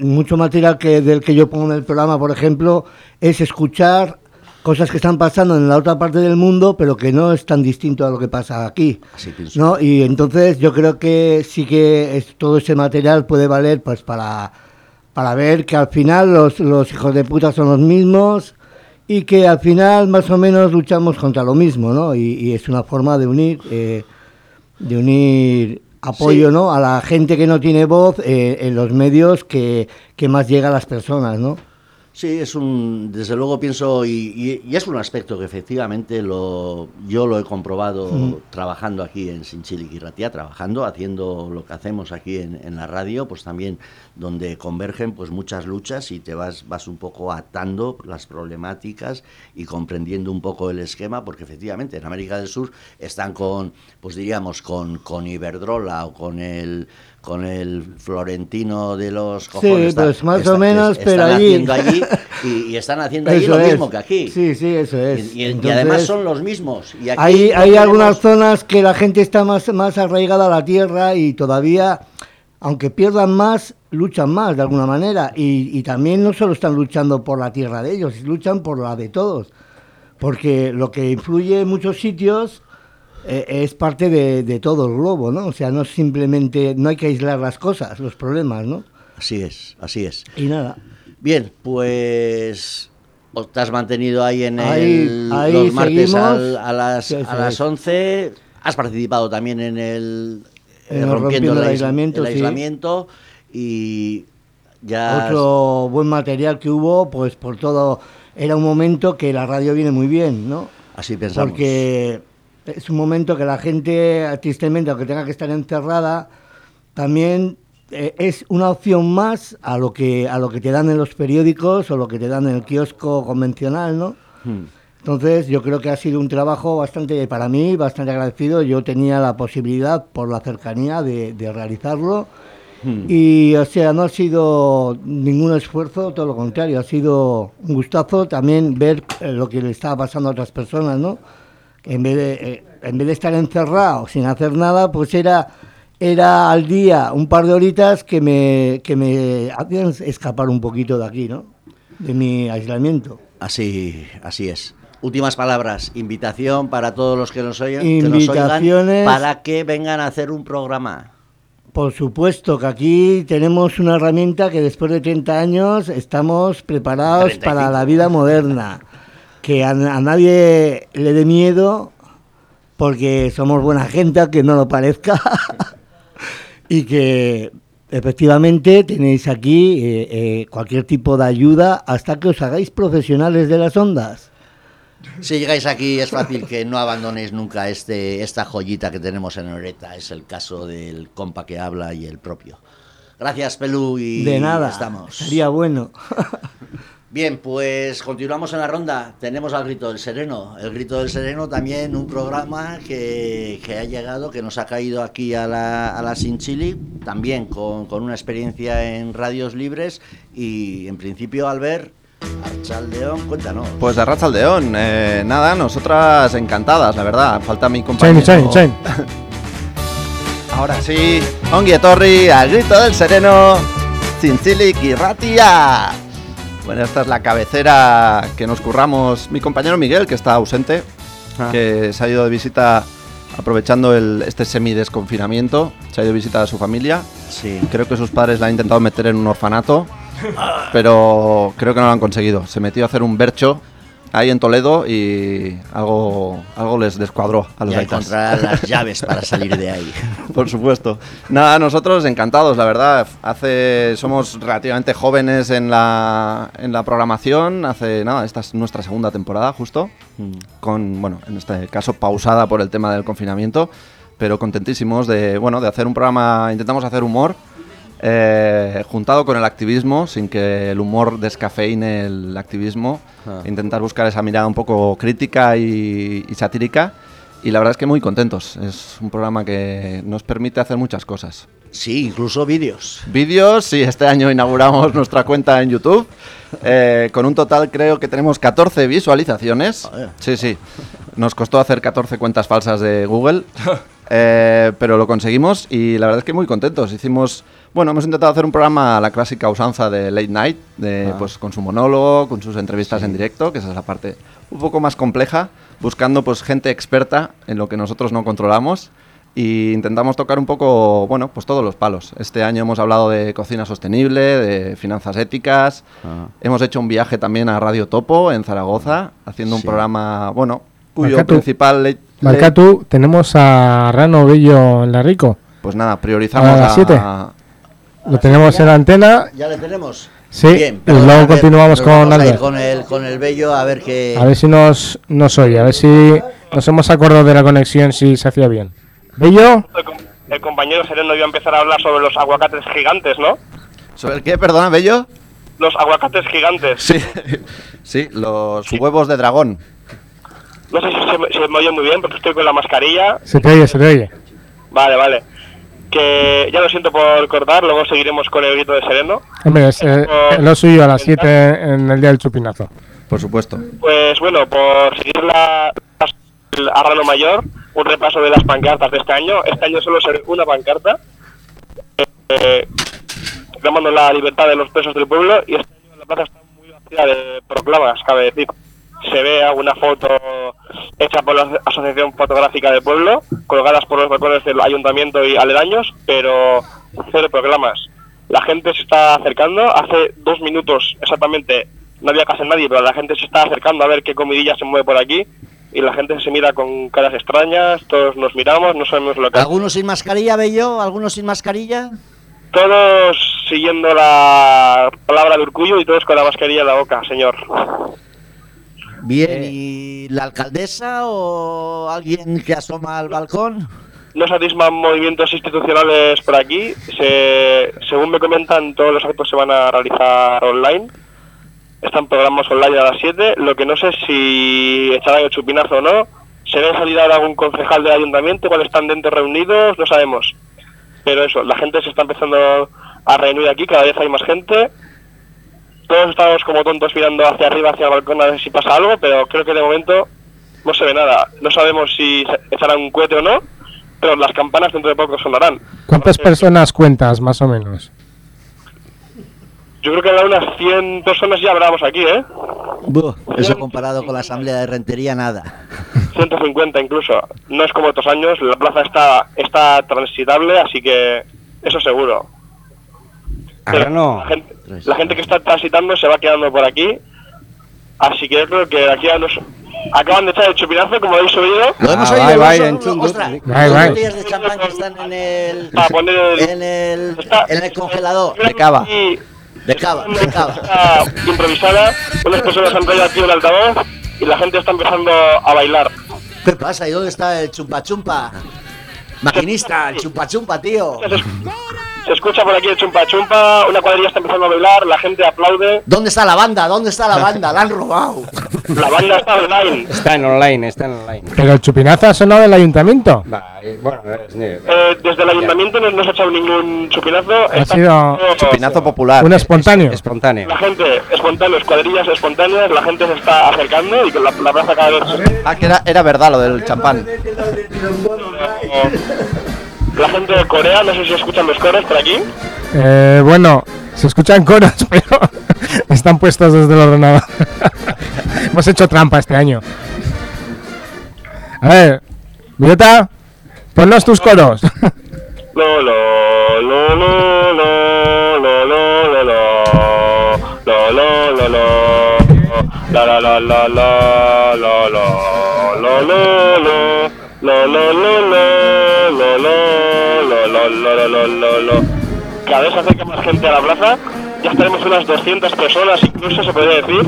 mucho material que del que yo pongo en el programa, por ejemplo, es escuchar cosas que están pasando en la otra parte del mundo, pero que no es tan distinto a lo que pasa aquí. Así. ¿no? Y entonces yo creo que sí que es- todo ese material puede valer pues para, para ver que al final los, los hijos de puta son los mismos y que al final más o menos luchamos contra lo mismo, ¿no? Y, y es una forma de unir, eh, de unir apoyo, Sí. ¿no? A la gente que no tiene voz eh, en los medios que, que más llega a las personas, ¿no? Sí, es un, desde luego pienso, y, y- y es un aspecto que efectivamente lo, yo lo he comprobado trabajando aquí en Ratia, trabajando, haciendo lo que hacemos aquí en, en la radio, pues también donde convergen pues muchas luchas y te vas, vas un poco atando las problemáticas y comprendiendo un poco el esquema, porque efectivamente en América del Sur están con, pues diríamos, con, con Iberdrola o con el con el florentino de los cojones. tal. pues más Está- o menos, están pero allí- haciendo allí y, y están haciendo allí Eso lo es. mismo que aquí. Sí, sí, eso es. Y, y- y Entonces- además son los mismos. Y aquí Hay, no hay tenemos- algunas zonas que la gente está más, más arraigada a la tierra y todavía, aunque pierdan más, luchan más de alguna manera. Y, y también no solo están luchando por la tierra de ellos, luchan por la de todos. Porque lo que influye en muchos sitios eh, es parte de, de todo el globo, ¿no? O sea, no es simplemente, no hay que aislar las cosas, los problemas, ¿no? Así es, así es. Y nada. Bien, pues te has mantenido ahí en Ahí- el, ahí los martes al- a las, Sí, a las es. 11. Has participado también en el, En eh, el Rompiendo el ais- Aislamiento, el sí. aislamiento y Ya- otro buen material que hubo, pues por todo, era un momento que la radio viene muy bien, ¿no? Así pensamos. Porque es un momento que la gente, tristemente, aunque tenga que estar encerrada, también eh, es una opción más a lo que a lo que te dan en los periódicos o lo que te dan en el kiosco convencional, ¿no? Hmm. Entonces yo creo que ha sido un trabajo bastante, para mí, bastante agradecido. Yo tenía la posibilidad, por la cercanía, de, de realizarlo. Hmm. Y, o sea, no ha sido ningún esfuerzo, todo lo contrario, ha sido un gustazo también ver eh, lo que le estaba pasando a otras personas, ¿no? Que en vez de, eh, en vez de estar encerrado sin hacer nada, pues era, era al día un par de horitas que me, que me hacían escapar un poquito de aquí, ¿no? De mi aislamiento. Así, así es. Últimas palabras, invitación para todos los que nos que oigan Invitaciones. para que vengan a hacer un programa. Por supuesto que aquí tenemos una herramienta que después de 30 años estamos preparados 35. para la vida moderna. Que a, a nadie le dé miedo porque somos buena gente, aunque no lo parezca. y que efectivamente tenéis aquí eh, eh, cualquier tipo de ayuda hasta que os hagáis profesionales de las ondas. Si llegáis aquí es fácil que no abandonéis nunca este, esta joyita que tenemos en Oreta. Es el caso del compa que habla y el propio. Gracias, Pelú, y de nada. estamos. Sería bueno. Bien, pues continuamos en la ronda. Tenemos al Grito del Sereno. El Grito del Sereno también un programa que, que ha llegado, que nos ha caído aquí a la, a la Sin Chili, también con, con una experiencia en radios libres y en principio Albert, Archaldeón, cuéntanos. Pues de Rachaldeón, eh, nada, nosotras encantadas, la verdad. Falta mi compañero. Chain, chain, chain. Ahora sí, Ongi Etorri, al grito del sereno, Chinchilik y Ratia. Bueno, esta es la cabecera que nos curramos mi compañero Miguel, que está ausente, Ah. que se ha ido de visita aprovechando el, este semidesconfinamiento, se ha ido de visita a su familia. Sí. Creo que sus padres la han intentado meter en un orfanato, pero creo que no lo han conseguido. Se metió a hacer un bercho ahí en Toledo y algo, algo les descuadró a los Y a aitas. encontrar las llaves para salir de ahí. Por supuesto. Nada, nosotros encantados, la verdad. Hace, somos relativamente jóvenes en la, en la programación. Hace nada, esta es nuestra segunda temporada, justo. Con, bueno, en este caso pausada por el tema del confinamiento. Pero contentísimos de, bueno, de hacer un programa. Intentamos hacer humor. Eh, juntado con el activismo, sin que el humor descafeine el activismo, Ah. intentar buscar esa mirada un poco crítica y, y satírica. Y la verdad es que muy contentos. Es un programa que nos permite hacer muchas cosas. Sí, incluso vídeos. Vídeos, sí, este año inauguramos nuestra cuenta en YouTube. eh, con un total creo que tenemos 14 visualizaciones. Sí, sí. Nos costó hacer 14 cuentas falsas de Google. eh, pero lo conseguimos y la verdad es que muy contentos. Hicimos, bueno, hemos intentado hacer un programa a la clásica usanza de Late Night, de, Ah. pues con su monólogo, con sus entrevistas en directo, que esa es la parte un poco más compleja, buscando pues gente experta en lo que nosotros no controlamos y intentamos tocar un poco, bueno, pues todos los palos. Este año hemos hablado de cocina sostenible, de finanzas éticas. Ah. Hemos hecho un viaje también a Radio Topo en Zaragoza, haciendo un Sí. programa, bueno, cuyo Marcatu. principal le- le- Marcatu, tenemos a Rano Bello en la Rico. pues nada, priorizamos A las a- siete. Lo tenemos en la antena. ¿Ya le tenemos? Sí, y luego ver, continuamos con Albert. con el, con el bello a ver qué... A ver si nos, nos oye, a ver si nos hemos acordado de la conexión, si se hacía bien. Bello, El, com- el compañero Sereno iba a empezar a hablar sobre los aguacates gigantes, ¿no? ¿Sobre el qué, perdona, Bello? Los aguacates gigantes. Sí, sí, los huevos de dragón. No sé si se, me- si me oye muy bien porque estoy con la mascarilla. se te oye, se te oye. Vale, vale. Que ya lo siento por cortar, luego seguiremos con el grito de Sereno. Hombre, es eh, lo suyo a las 7 en el día del chupinazo. Por supuesto. Pues bueno, por seguir la, el Arrano Mayor, un repaso de las pancartas de este año. Este año solo se ve una pancarta, eh, reclamando la libertad de los presos del pueblo, y este año la plaza está muy vacía de proclamas, cabe decir. Se ve alguna foto hecha por la Asociación Fotográfica del Pueblo, colgadas por los balcones del ayuntamiento y aledaños, pero cero proclamas. La gente se está acercando, hace dos minutos exactamente no había casi nadie, pero la gente se está acercando a ver qué comidilla se mueve por aquí y la gente se mira con caras extrañas, todos nos miramos, no sabemos lo que ¿Algunos sin mascarilla, bello? ¿Algunos sin mascarilla? Todos siguiendo la palabra de Urcullo y todos con la mascarilla en la boca, señor. Bien, ¿y la alcaldesa o alguien que asoma al balcón? No se atisman movimientos institucionales por aquí. Se- según me comentan, todos los actos se van a realizar online. Están programas online a las 7. Lo que no sé si echarán el chupinazo o no. Se ve salir ahora algún concejal del ayuntamiento, cuál están dentro reunidos, no sabemos. Pero eso, la gente se está empezando a reunir aquí, cada vez hay más gente. Todos estamos como tontos mirando hacia arriba, hacia el balcón, a ver si pasa algo, pero creo que de momento no se ve nada. No sabemos si echarán un cohete o no, pero las campanas dentro de poco sonarán. ¿Cuántas personas cuentas, más o menos? Yo creo que habrá unas 100 personas ya hablamos aquí, ¿eh? Buh, eso comparado con la asamblea de Rentería, nada. 150 incluso. No es como otros años, la plaza está, está transitable, así que eso seguro. Ahora no. La gente, la gente que está transitando se va quedando por aquí, así que yo creo que de aquí a nos... Acaban de echar el chupinazo, como habéis oído. Lo hemos Ah, oído, vai. botellas de champán que están en el, Para poner el... en el, en el congelador. De cava. Y De cava, de cava. está improvisada, unas personas han traído aquí un altavoz y la gente está empezando a bailar. ¿Qué pasa? ¿Y dónde está el chumpa chumpa? Maquinista, el chumpa chumpa, tío. Se, es- escucha por aquí el chumpa chumpa, una cuadrilla está empezando a bailar, la gente aplaude, ¿Dónde está la banda? ¿Dónde está la banda? La han robado. la banda está online. Está en online, está en online. ¿Pero el chupinazo ha sonado del ayuntamiento? Eh, bueno, es Eh, desde el ayuntamiento no, no se ha echado ningún chupinazo. Ha está sido todo- Chupinazo popular. un espontáneo. espontáneo. La gente, espontáneos, cuadrillas espontáneas, la gente se está acercando y la, la plaza cada vez... Ah, que era, era verdad lo del champán. La gente de Corea, no sé si escuchan los coros por aquí. Eh, bueno, se escuchan coros, pero están puestos desde el ordenador. Hemos hecho trampa este año. A ver, Violeta, ponnos tus coros. Lo, lo, lo, lo, lo, lo, lo, lo, lo, lo, lo, lo, lo, la, la, la, la, la, lo, lo, lo, lo, lo, lo, lo, lo, lo, lo, lo, lo, lo, lo, lo. Cada vez se acerca más gente a la plaza, ya tenemos unas 200 personas incluso, se podría decir,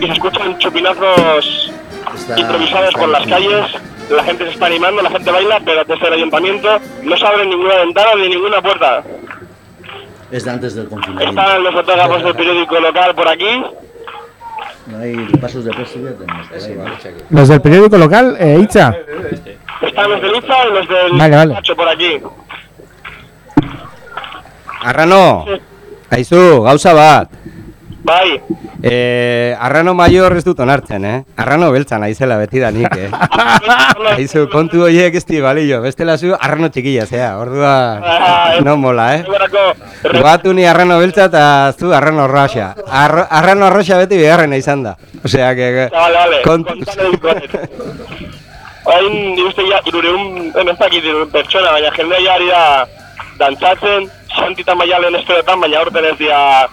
y se escuchan chupinazos improvisados por las calles, la gente se está animando, la gente baila, pero desde el ayuntamiento no se abre ninguna ventana ni ninguna puerta. Es de antes del confinamiento. Están los fotógrafos del periódico local por aquí, No hay pasos de preso ya tenemos ahí, ¿vale? Los del periódico local, eh, Itza. están los de Liza y los del Vale, vale. Nacho por aquí. Arrano, aizu, gauza bat. Bai, Eh, arrano mayor ez dut onartzen, eh? Arrano beltza naizela beti da nik, eh? Aizu, kontu horiek ez di balio, bestela zu arrano txikilla, zea, ordua no mola, eh? Batu ni arrano beltza eta zu arrano roxa. Arro, arrano roxa beti bigarrena izan da. Osea, que... Vale, vale, Kont- kontale dut Orain, ni uste ja, irureun, dakit irureun pertsona, baina jendea ja ari da dantzatzen, xantita maialen esperotan, baina aurten ez gertuko.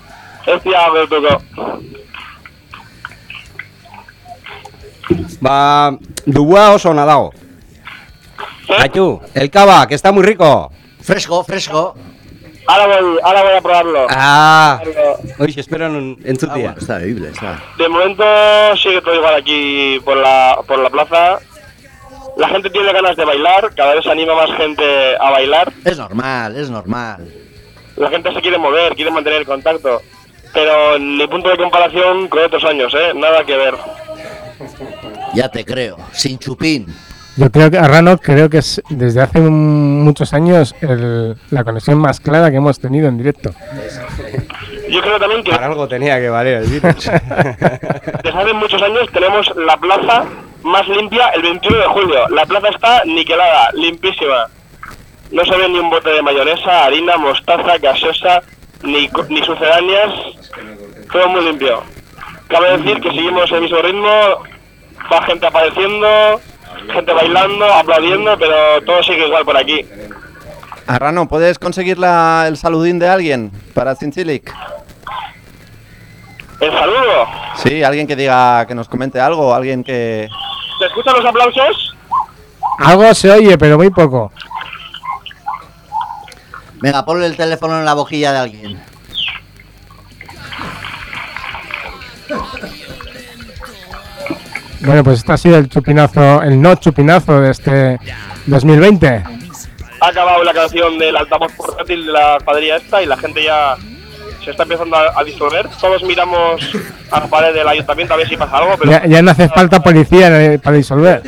Ba, dugua oso ona dago. Aitu, el cava, que está muy rico. Fresco, fresco. Ahora voy, ahora voy a probarlo. Ah, Uy, espero en, en tu Ah, día. bueno, está bebible, está. De momento sigue todo igual aquí por la, por la plaza. La gente tiene ganas de bailar, cada vez se anima más gente a bailar. Es normal, es normal. La gente se quiere mover, quiere mantener contacto. Pero ni punto de comparación con otros años, ¿eh? Nada que ver. Ya te creo. Sin chupín. Yo creo que Arrano creo que es desde hace un- muchos años el- la conexión más clara que hemos tenido en directo. Yo creo también que Para algo tenía que valer el virus. desde hace muchos años tenemos la plaza más limpia el 21 de julio. La plaza está niquelada, limpísima. No se ve ni un bote de mayonesa, harina, mostaza, gaseosa, ni, ni sucedáneas. Todo muy limpio. Cabe decir que seguimos el mismo ritmo, va gente apareciendo, gente bailando, aplaudiendo, pero todo sigue igual por aquí. Arrano, ¿puedes conseguir la- el saludín de alguien para Cinchilic? El saludo. Sí, alguien que diga, que nos comente algo, alguien que... ¿Se escuchan los aplausos? Algo se oye, pero muy poco. Venga, ponle el teléfono en la boquilla de alguien. Bueno, pues este ha sido el chupinazo, el no chupinazo de este 2020. Ha acabado la canción del altavoz portátil de la cuadrilla esta y la gente ya se está empezando a, a disolver. Todos miramos a la pared del ayuntamiento a ver si pasa algo, pero Ya, ya no hace falta policía eh, para disolver.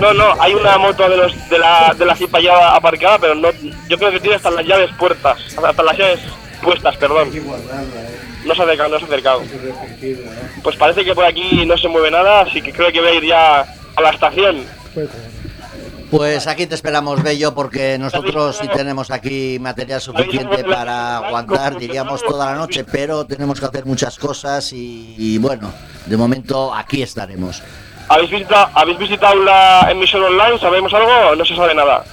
no, no, hay una moto de los de la de la cipa ya aparcada, pero no, yo creo que tiene hasta las llaves puertas, hasta las llaves puestas, perdón. No se ha acercado, no se ha acercado. Pues parece que por aquí no se mueve nada, así que creo que voy a ir ya a la estación. Pues aquí te esperamos, Bello, porque nosotros sí tenemos aquí material suficiente para aguantar, diríamos, toda la noche, pero tenemos que hacer muchas cosas y, y bueno, de momento aquí estaremos. ¿Habéis visitado, ¿Habéis visitado la emisora online? ¿Sabemos algo? No se sabe nada.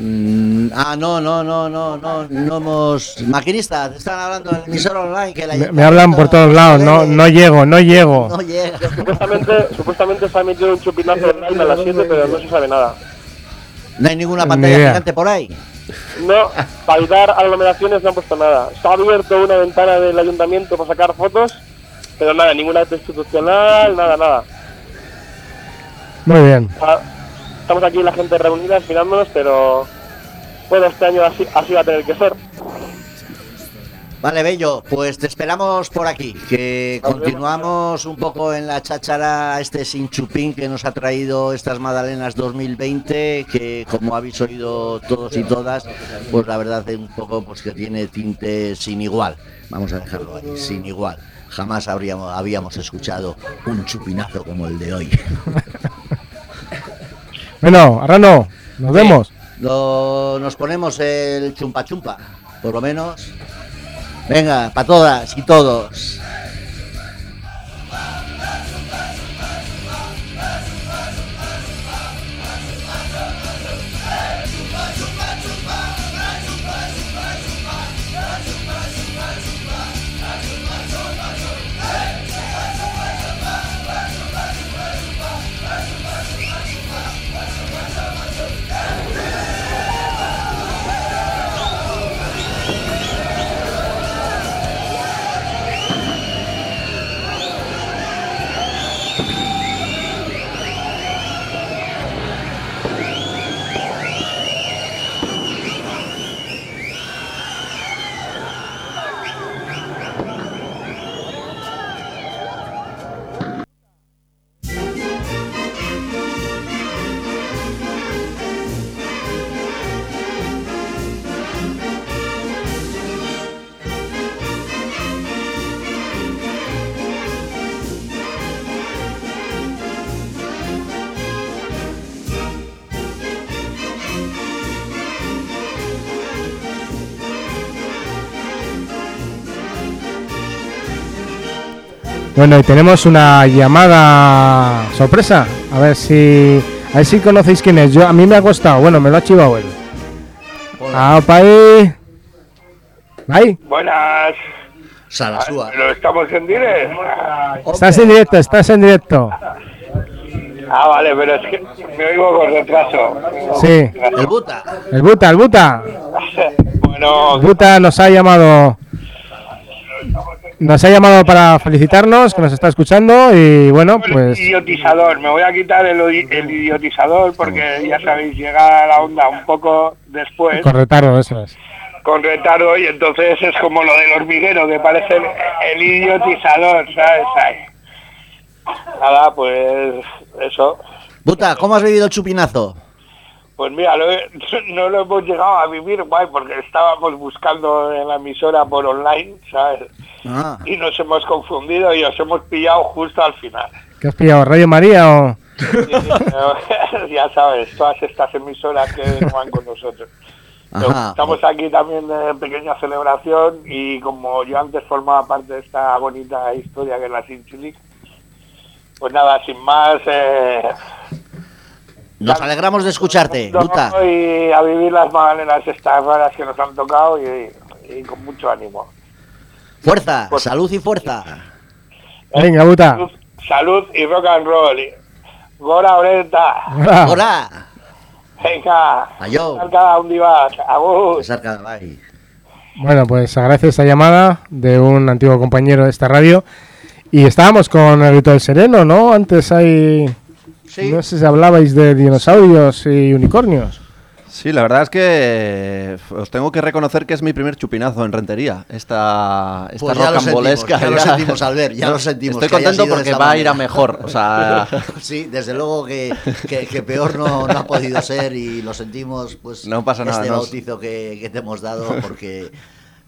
Mm, ah, no, no, no, no, no, no hemos... Maquinistas, están hablando del emisor online que la Me, me hablan por todos lados, no, no llego, no llego. no llega. Supuestamente, supuestamente se ha metido un chupinazo online a las 7, pero no se sabe nada. No hay ninguna Ni pantalla idea. gigante por ahí. No, para evitar aglomeraciones no han puesto nada. Está abierto una ventana del ayuntamiento para sacar fotos, pero nada, ninguna acta institucional, nada, nada. Muy bien. Ah, Estamos aquí la gente reunida mirándonos, pero bueno, este año así, así va a tener que ser. Vale, Bello, pues te esperamos por aquí, que continuamos un poco en la cháchara este sin chupín que nos ha traído estas Madalenas 2020, que como habéis oído todos y todas, pues la verdad es un poco pues que tiene tinte sin igual. Vamos a dejarlo ahí, sin igual. Jamás habríamos, habíamos escuchado un chupinazo como el de hoy. Bueno, Arrano, nos vemos. Lo- nos ponemos el chumpa chumpa, por lo menos. Venga, para todas y todos. Bueno, y tenemos una llamada sorpresa. A ver si. A ver si conocéis quién es. Yo, a mí me ha costado. Bueno, me lo ha chivado él. Ah, pa' ahí. Ahí. Buenas. Sarasúa. ¿Lo estamos en directo? Estás en directo, estás en directo. Ah, vale, pero es que me oigo con retraso. Sí. El Buta. El Buta, el Buta. Bueno, El Buta nos ha llamado. Nos ha llamado para felicitarnos, que nos está escuchando. Y bueno, pues. idiotizador. Me voy a quitar el, el idiotizador porque ya sabéis, llega a la onda un poco después, Con retardo, eso es. con retardo, y entonces es como lo del hormiguero, que parece el, el idiotizador, ¿sabes? Ay. Nada, pues eso. Buta, ¿cómo has vivido el chupinazo? Pues mira, lo he- no lo hemos llegado a vivir, guay, porque estábamos buscando en la emisora por online, ¿sabes? Ah, Y nos hemos confundido y os hemos pillado justo al final. ¿Qué has pillado? ¿Radio María o.? Ya sabes, todas estas emisoras que no van con nosotros. Ajá. Estamos aquí también en pequeña celebración y como yo antes formaba parte de esta bonita historia que es la Sinchilic, pues nada, sin más, eh, nos alegramos de escucharte, no, Buta. y a vivir las magdalenas estas raras que nos han tocado y, y con mucho ánimo. Fuerza, salud y fuerza. Venga, Buta. Salud, salud y rock and roll. Gora Oreta. Hola. Hola. Venga, bai. Bueno, pues agradece esta llamada de un antiguo compañero de esta radio. Y estábamos con el grito del sereno, ¿no? Antes hay... No sé si hablabais de dinosaurios y unicornios. Sí, la verdad es que eh, os tengo que reconocer que es mi primer chupinazo en Rentería. Esta, esta Pues ya lo rocambolesca. sentimos, ya lo sentimos, Albert, ya lo sentimos, Estoy contento porque va a ir a manera. mejor. O sea, sí, desde luego que, que- que peor no, no ha podido ser y lo sentimos, pues, No pasa nada, este nos- bautizo que, que te hemos dado, porque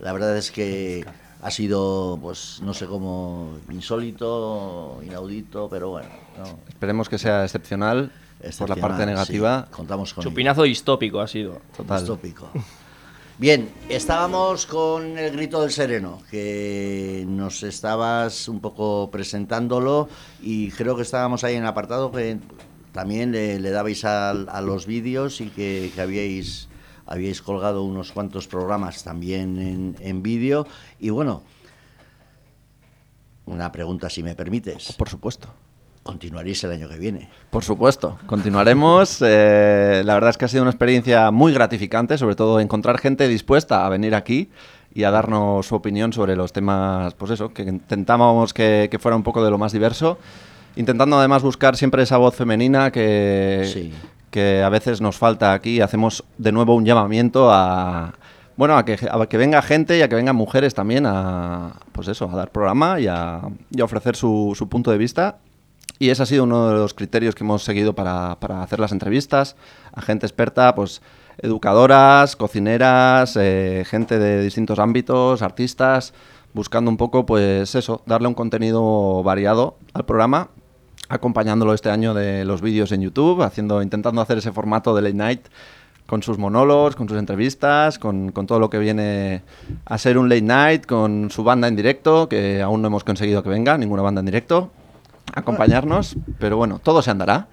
la verdad es que ha sido, pues, no sé cómo, insólito, inaudito, pero bueno. No. esperemos que sea excepcional, por la parte negativa. sí, contamos con ello. Chupinazo distópico ha sido. Total. Distópico. Bien, estábamos con el grito del sereno, que nos estabas un poco presentándolo y creo que estábamos ahí en el apartado que también le, le dabais al- a, los vídeos y que, que habíais, habíais colgado unos cuantos programas también en, en vídeo. Y bueno, una pregunta si me permites. Por supuesto. ¿Continuaréis el año que viene? Por supuesto, continuaremos. Eh, la verdad es que ha sido una experiencia muy gratificante, sobre todo encontrar gente dispuesta a venir aquí y a darnos su opinión sobre los temas, pues eso, que intentábamos que, que fuera un poco de lo más diverso, intentando además buscar siempre esa voz femenina que, que a veces nos falta aquí. Hacemos de nuevo un llamamiento a, bueno, a que, a que venga gente y a que vengan mujeres también a, pues eso, a dar programa y a, y a ofrecer su, su punto de vista. Y ese ha sido uno de los criterios que hemos seguido para, para hacer las entrevistas. A gente experta, pues educadoras, cocineras, eh, gente de distintos ámbitos, artistas, buscando un poco, pues eso, darle un contenido variado al programa, acompañándolo este año de los vídeos en YouTube, haciendo, intentando hacer ese formato de late night con sus monólogos, con sus entrevistas, con, con todo lo que viene a ser un late night, con su banda en directo, que aún no hemos conseguido que venga, ninguna banda en directo, acompañarnos, pero bueno, todo se andará.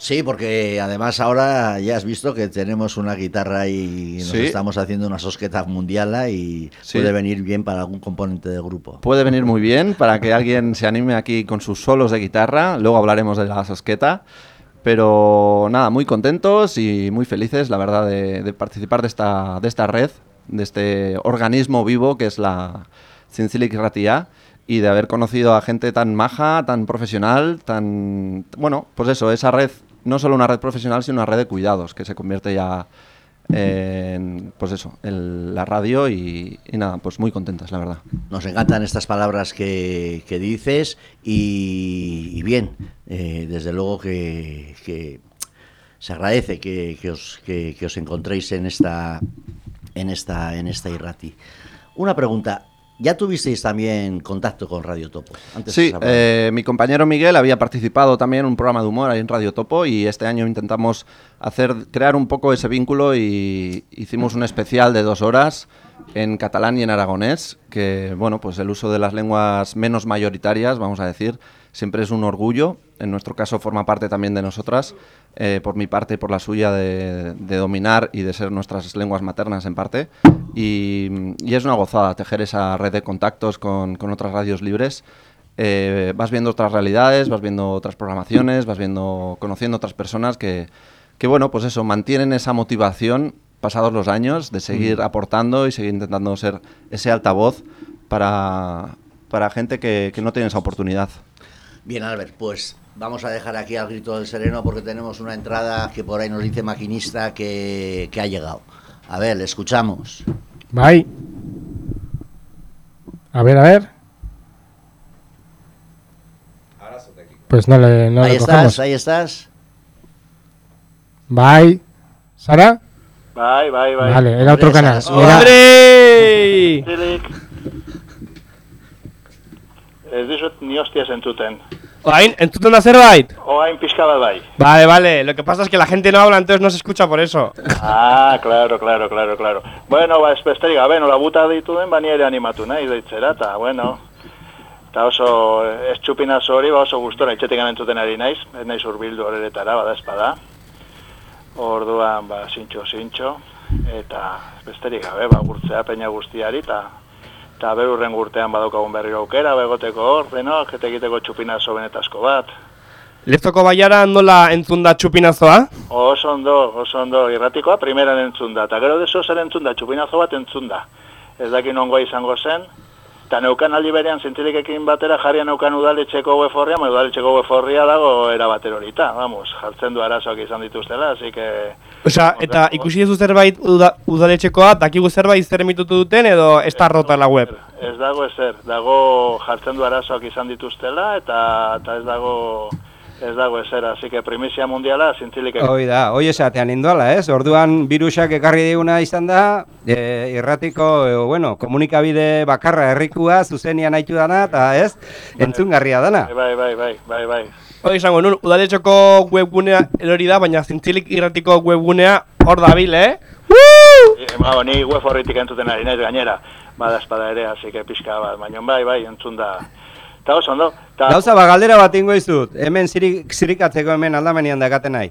Sí, porque además ahora ya has visto que tenemos una guitarra y nos Sí. estamos haciendo una sosqueta mundial y Sí. puede venir bien para algún componente del grupo. Puede venir muy bien para que alguien se anime aquí con sus solos de guitarra. Luego hablaremos de la sosqueta. Pero nada, muy contentos y muy felices, la verdad, de, de participar de esta, de esta red, de este organismo vivo que es la Cincilic Ratia y de haber conocido a gente tan maja, tan profesional, tan... Bueno, pues eso, esa red, no solo una red profesional, sino una red de cuidados que se convierte ya en, pues eso, en la radio y, nada, pues muy contentas, la verdad. Nos encantan estas palabras que, dices y, bien, eh, desde luego que, que se agradece que, os, que os encontréis en esta, en esta, en esta Irrati. Una pregunta, ¿ya tuvisteis también contacto con Radio Topo? Antes Sí, eh, mi compañero Miguel había participado también en un programa de humor ahí en Radio Topo y este año intentamos hacer crear un poco ese vínculo y hicimos un especial de dos horas en catalán y en aragonés, que bueno, pues el uso de las lenguas menos mayoritarias, vamos a decir, siempre es un orgullo. En nuestro caso forma parte también de nosotras, eh, por mi parte y por la suya, de, de dominar y de ser nuestras lenguas maternas en parte. Y, y es una gozada tejer esa red de contactos con, con otras radios libres. Eh, vas viendo otras realidades, vas viendo otras programaciones, vas viendo, conociendo otras personas que, que bueno, pues eso, mantienen esa motivación pasados los años de seguir Mm. aportando y seguir intentando ser ese altavoz para, para gente que, que no tiene esa oportunidad. Bien, Albert, pues vamos a dejar aquí al grito del sereno porque tenemos una entrada que por ahí nos dice maquinista que, que ha llegado. A ver, le escuchamos. Bye. A ver, a ver. Pues no le, no ahí le estás, cogemos. ahí estás. Bye. ¿Sara? Bai, bai, bai. Vale, era otro canal. Era- ¡Hombre! Ez dizut ni hostias entzuten. Orain, entzuten da zerbait? Oain pixka bat bai. Vale, vale. Lo que pasa es que la gente no habla, entonces no se escucha por eso. Ah, claro, claro, claro, claro. Bueno, ba, ez besterik gabe, nola buta ditu den, bani ere animatu nahi deitzera, eta, bueno, eta oso, ez txupinazo hori, ba oso gustora, itxetik entzuten ari naiz, ez naiz urbildu horretara, bada espada. Orduan, ba, zintxo, zintxo, eta besterik gabe, ba, gurtzea peina guztiari, eta eta berurren urtean badaukagun berriro aukera, begoteko hor, denok, eta egiteko txupinazo benetazko bat. Lezoko baiara nola entzun da txupinazoa? Oso ondo, oso ondo, irratikoa primeran entzun da, eta gero deso zer entzun da, txupinazo bat entzun da. Ez daki nongoa izango zen, eta neukan aldi berean zintzilikekin batera jarria neukan udaletxeko web horria, ma udaletxeko web horria dago erabater horita, vamos, jartzen du arazoak izan dituztela, así que... Osea, eta ikusi duzu zerbait uda, udaletxekoa, dakigu zerbait zer emitutu duten edo ez da rota la web? Ez dago ezer, dago jartzen du arazoak izan dituztela, eta, eta ez dago... Ez dago ezer, así que primizia mundiala zintzilik Hoi da, hoi esatean indoala, ez? Orduan virusak ekarri diguna izan da, e, irratiko, e, bueno, komunikabide bakarra herrikua, zuzenian haitu dana, eta ez, entzungarria dana. Bai, bai, bai, bai, bai. Hori izango, nun, udaletxoko webgunea erori da, baina zintzilik irratiko webgunea hor dabil, eh? E, ba, ni web horritik entzuten ari naiz gainera, bada espada ere, así que pixka bat, baina bai, bai, entzun da. Eta oso ondo, eta... Gauza, ba, galdera bat ingo izut, hemen zirik, zirikatzeko hemen aldamenian dakaten nahi.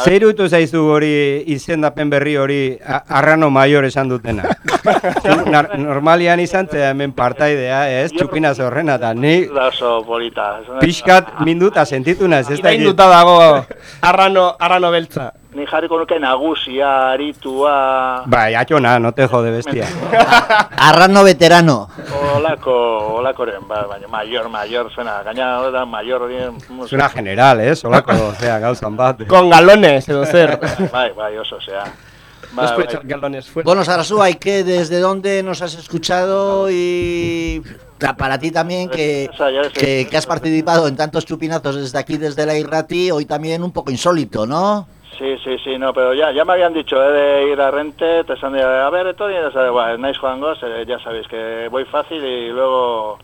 Zer irutu zaizu hori izendapen berri hori a- arrano maior esan dutena? Normalian izan zea hemen partaidea, ez? Txupinaz horrena, eta ni Da oso polita. pixkat minduta sentitu naiz, ez da Irainduta dago arrano, arrano beltza. Ni jarriko nuke nagusia, aritua... Bai, atxona, no te jode bestia. Arrano veterano. Olako, olakoren, ba, baina mayor, mayor, zuena, gaina da, mayor hori... Zuna general, ez? Olako, osea, gauzan bat. Con galones, edo zer. Bai, bai, oso, osea. No Bai, es puede bai. echar galones fuera. Bueno, Sarasúa, ¿y qué? ¿Desde dónde nos has escuchado? Y para ti también, que, que, que has participado en tantos chupinazos desde aquí, desde la Irrati, hoy también un poco insólito, ¿no? Sí, sí, sí, no, pero ya, ya me habían dicho de ir a Rente, te están de, a ver, esto y ya sabes, bueno, nice Juan Gos, eh, ya sabéis que voy fácil y luego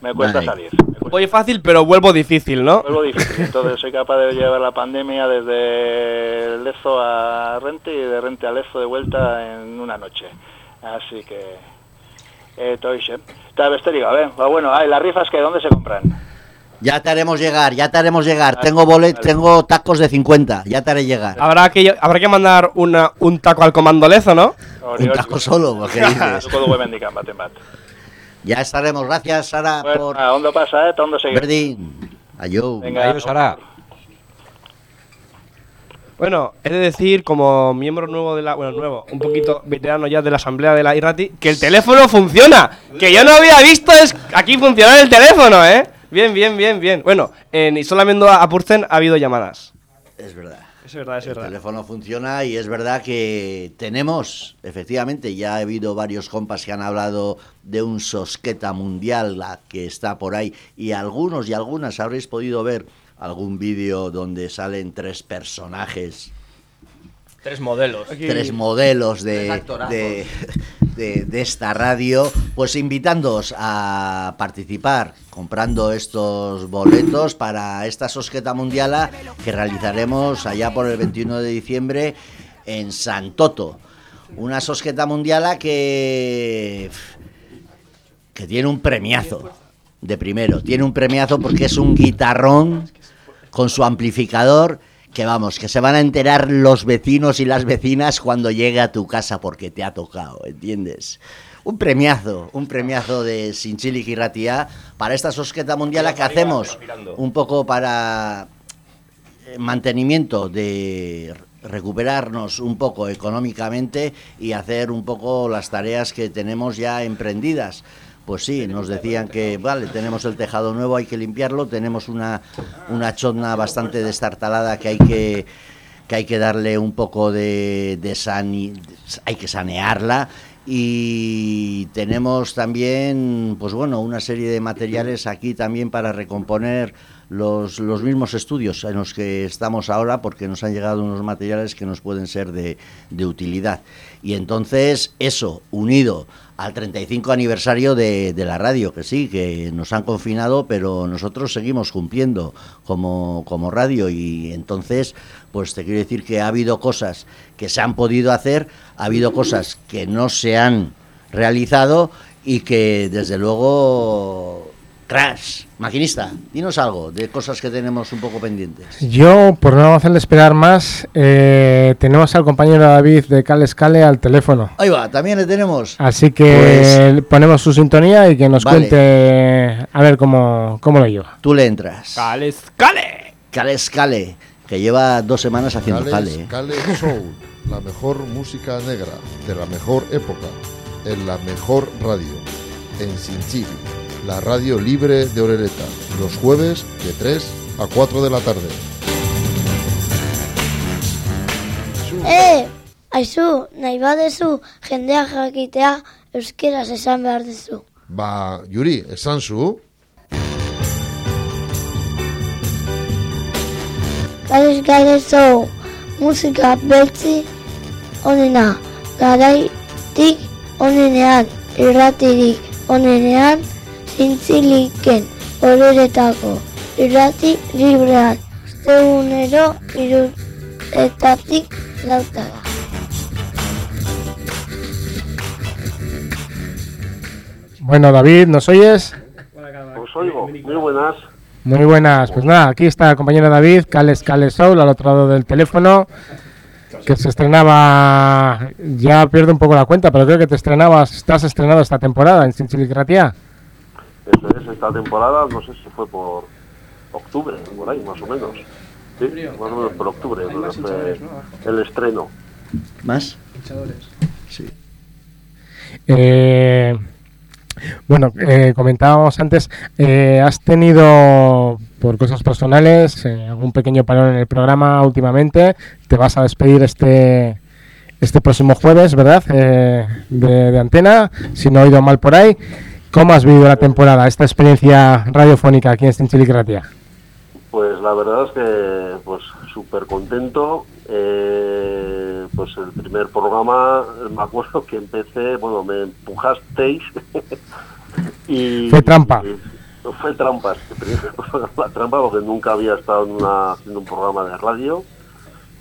me cuesta salir. Voy fácil, pero vuelvo difícil, ¿no? Vuelvo difícil, entonces soy capaz de llevar la pandemia desde Lezo a Rente y de Rente a Lezo de vuelta en una noche. Así que, eh, estoy bien. Está besterik gabe, ba, bueno, ay, las rifas que ¿dónde se compran? Ya te haremos llegar, ya te haremos llegar. Vale, Tengo bolet, vale. tengo tacos de 50, ya te haré llegar. Habrá que, habrá que mandar una, un taco al comando Lezo, ¿no? Un taco solo, ¿o ¿qué dices? Ya estaremos. Gracias, Sara, Bueno, por... ah, ondo pasa, eh, eta ondo seguir. Berdin. Ayú. Venga, Adiós, Sara. Bueno, he de decir, como miembro nuevo de la. Bueno, nuevo, un poquito veterano ya de la asamblea de la IRATI, que el teléfono funciona. Que yo no había visto es aquí funcionar el teléfono, ¿eh? Bien, bien, bien, bien. Bueno, en Isolamiento a Apurtzen ha habido llamadas. Es verdad. Es verdad, es El verdad. teléfono funciona y es verdad que tenemos, efectivamente, ya ha habido varios compas que han hablado de un sosqueta mundial la que está por ahí y algunos y algunas habréis podido ver algún vídeo donde salen tres personajes, Tres modelos. tres modelos de, Tres de, de- esta radio, pues invitándoos a participar comprando estos boletos para esta sosqueta mundiala que realizaremos allá por el 21 de diciembre en Santoto. Una sosqueta mundiala que que tiene un premiazo de primero, tiene un premiazo porque es un guitarrón con su amplificador que vamos, que se van a enterar los vecinos y las vecinas cuando llegue a tu casa porque te ha tocado, ¿entiendes? Un premiazo, un premiazo de Sinchili y Ratia para esta sosqueta mundial que hacemos un poco para eh, mantenimiento de recuperarnos un poco económicamente y hacer un poco las tareas que tenemos ya emprendidas. Pues sí, nos decían que, vale, tenemos el tejado nuevo, hay que limpiarlo, tenemos una, una chotna bastante destartalada que hay que, que hay que darle un poco de, de sani- hay que sanearla. Y tenemos también, pues bueno, una serie de materiales aquí también para recomponer los, los mismos estudios en los que estamos ahora porque nos han llegado unos materiales que nos pueden ser de, de utilidad. Y entonces eso, unido al 35 aniversario de, de la radio, que sí, que nos han confinado, pero nosotros seguimos cumpliendo como, como radio y entonces, pues te quiero decir que ha habido cosas que se han podido hacer, ha habido cosas que no se han realizado y que desde luego... Crash, maquinista, dinos algo de cosas que tenemos un poco pendientes. Yo, por no hacerle esperar más, eh, tenemos al compañero David de Cal Escale al teléfono. Ahí va, también le tenemos. Así que ponemos su sintonía y que nos Vale. cuente a ver cómo, cómo lo lleva. Tú le entras. ¡Cale, escale! Cale Scale, que lleva dos semanas haciendo Cale. ¿eh? Cale Soul, la mejor música negra de la mejor época, en la mejor radio, en Sinchili, la radio libre de Orereta, los jueves de 3 a 4 de la tarde. Eh, aizu, nahi badezu, jendea jakitea, euskeraz esan behar duzu. Ba, Yuri, esan zu? Gales galezo, musika beltzi onena, garaitik onenean, irratirik onenean, zintziliken horeretako, irrati librean, zeunero iruretatik lautara. Bueno, David, ¿nos oyes? Os oigo, muy buenas. Muy buenas. Pues nada, aquí está el compañero David, Cales Cales Soul, al otro lado del teléfono, que se estrenaba, ya pierdo un poco la cuenta, pero creo que te estrenabas, estás estrenado esta temporada en Sinchilicratia. Eso es, esta temporada, no sé si fue por octubre, por ahí, más o menos. Sí, más o menos por octubre, donde fue el estreno. ¿Más? Sí. Eh, bueno, eh, comentábamos antes, eh, has tenido, por cosas personales, eh, algún pequeño parón en el programa últimamente. Te vas a despedir este este próximo jueves, ¿verdad? Eh, de, de antena, si no he ido mal por ahí. ¿Cómo has vivido la temporada, esta experiencia radiofónica aquí en Sinchilicratia? Pues la verdad es que pues súper contento. Eh, pues el primer programa, me acuerdo que empecé, bueno, me empujasteis y... Fue trampa. y- fue trampa, este trampa porque nunca había estado en una, haciendo un programa de radio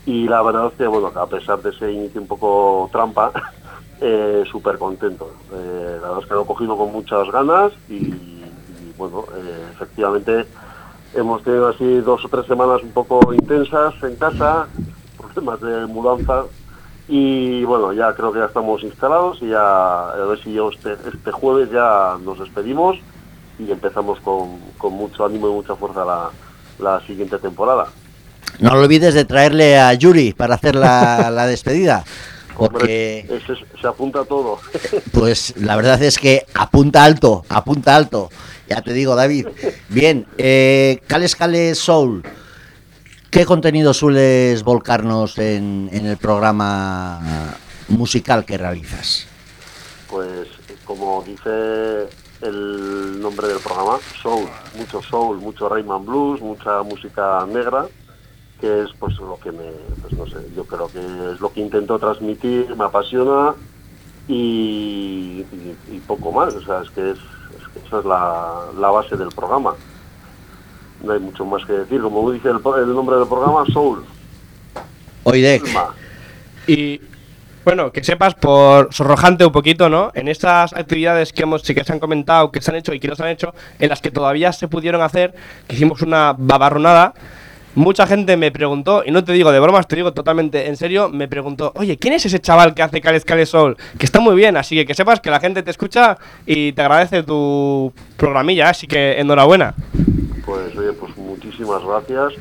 y la verdad es que, bueno, a pesar de ese inicio un poco trampa, eh, súper contento. Eh, la verdad es que lo he cogido con muchas ganas y, y, bueno, eh, efectivamente hemos tenido así dos o tres semanas un poco intensas en casa, problemas de mudanza y bueno, ya creo que ya estamos instalados y ya a ver si yo este, este jueves ya nos despedimos y empezamos con, con mucho ánimo y mucha fuerza la, la siguiente temporada. No olvides de traerle a Yuri para hacer la, la despedida. Porque, Hombre, se apunta todo. pues, la verdad es que apunta alto, apunta alto. Ya te digo, David. Bien, eh, Cales Cales Soul. ¿Qué contenido sueles volcarnos en, en el programa musical que realizas? Pues como dice el nombre del programa, soul, mucho soul, mucho Rayman Blues, mucha música negra, que es pues lo que me, pues no sé, yo creo que es lo que intento transmitir, me apasiona y, y- y poco más, o sea, es que, es, es que esa es la, la base del programa. No hay mucho más que decir, como dice el, el nombre del programa, soul. Oidec. Y bueno, que sepas por sonrojante un poquito, ¿no? En estas actividades que hemos, sí que se han comentado, que se han hecho y que no se han hecho, en las que todavía se pudieron hacer, que hicimos una babarronada. Mucha gente me preguntó, y no te digo de bromas, te digo totalmente en serio, me preguntó, oye, ¿quién es ese chaval que hace Cales Cales Sol? Que está muy bien, así que que sepas que la gente te escucha y te agradece tu programilla, así que enhorabuena. Pues oye, pues muchísimas gracias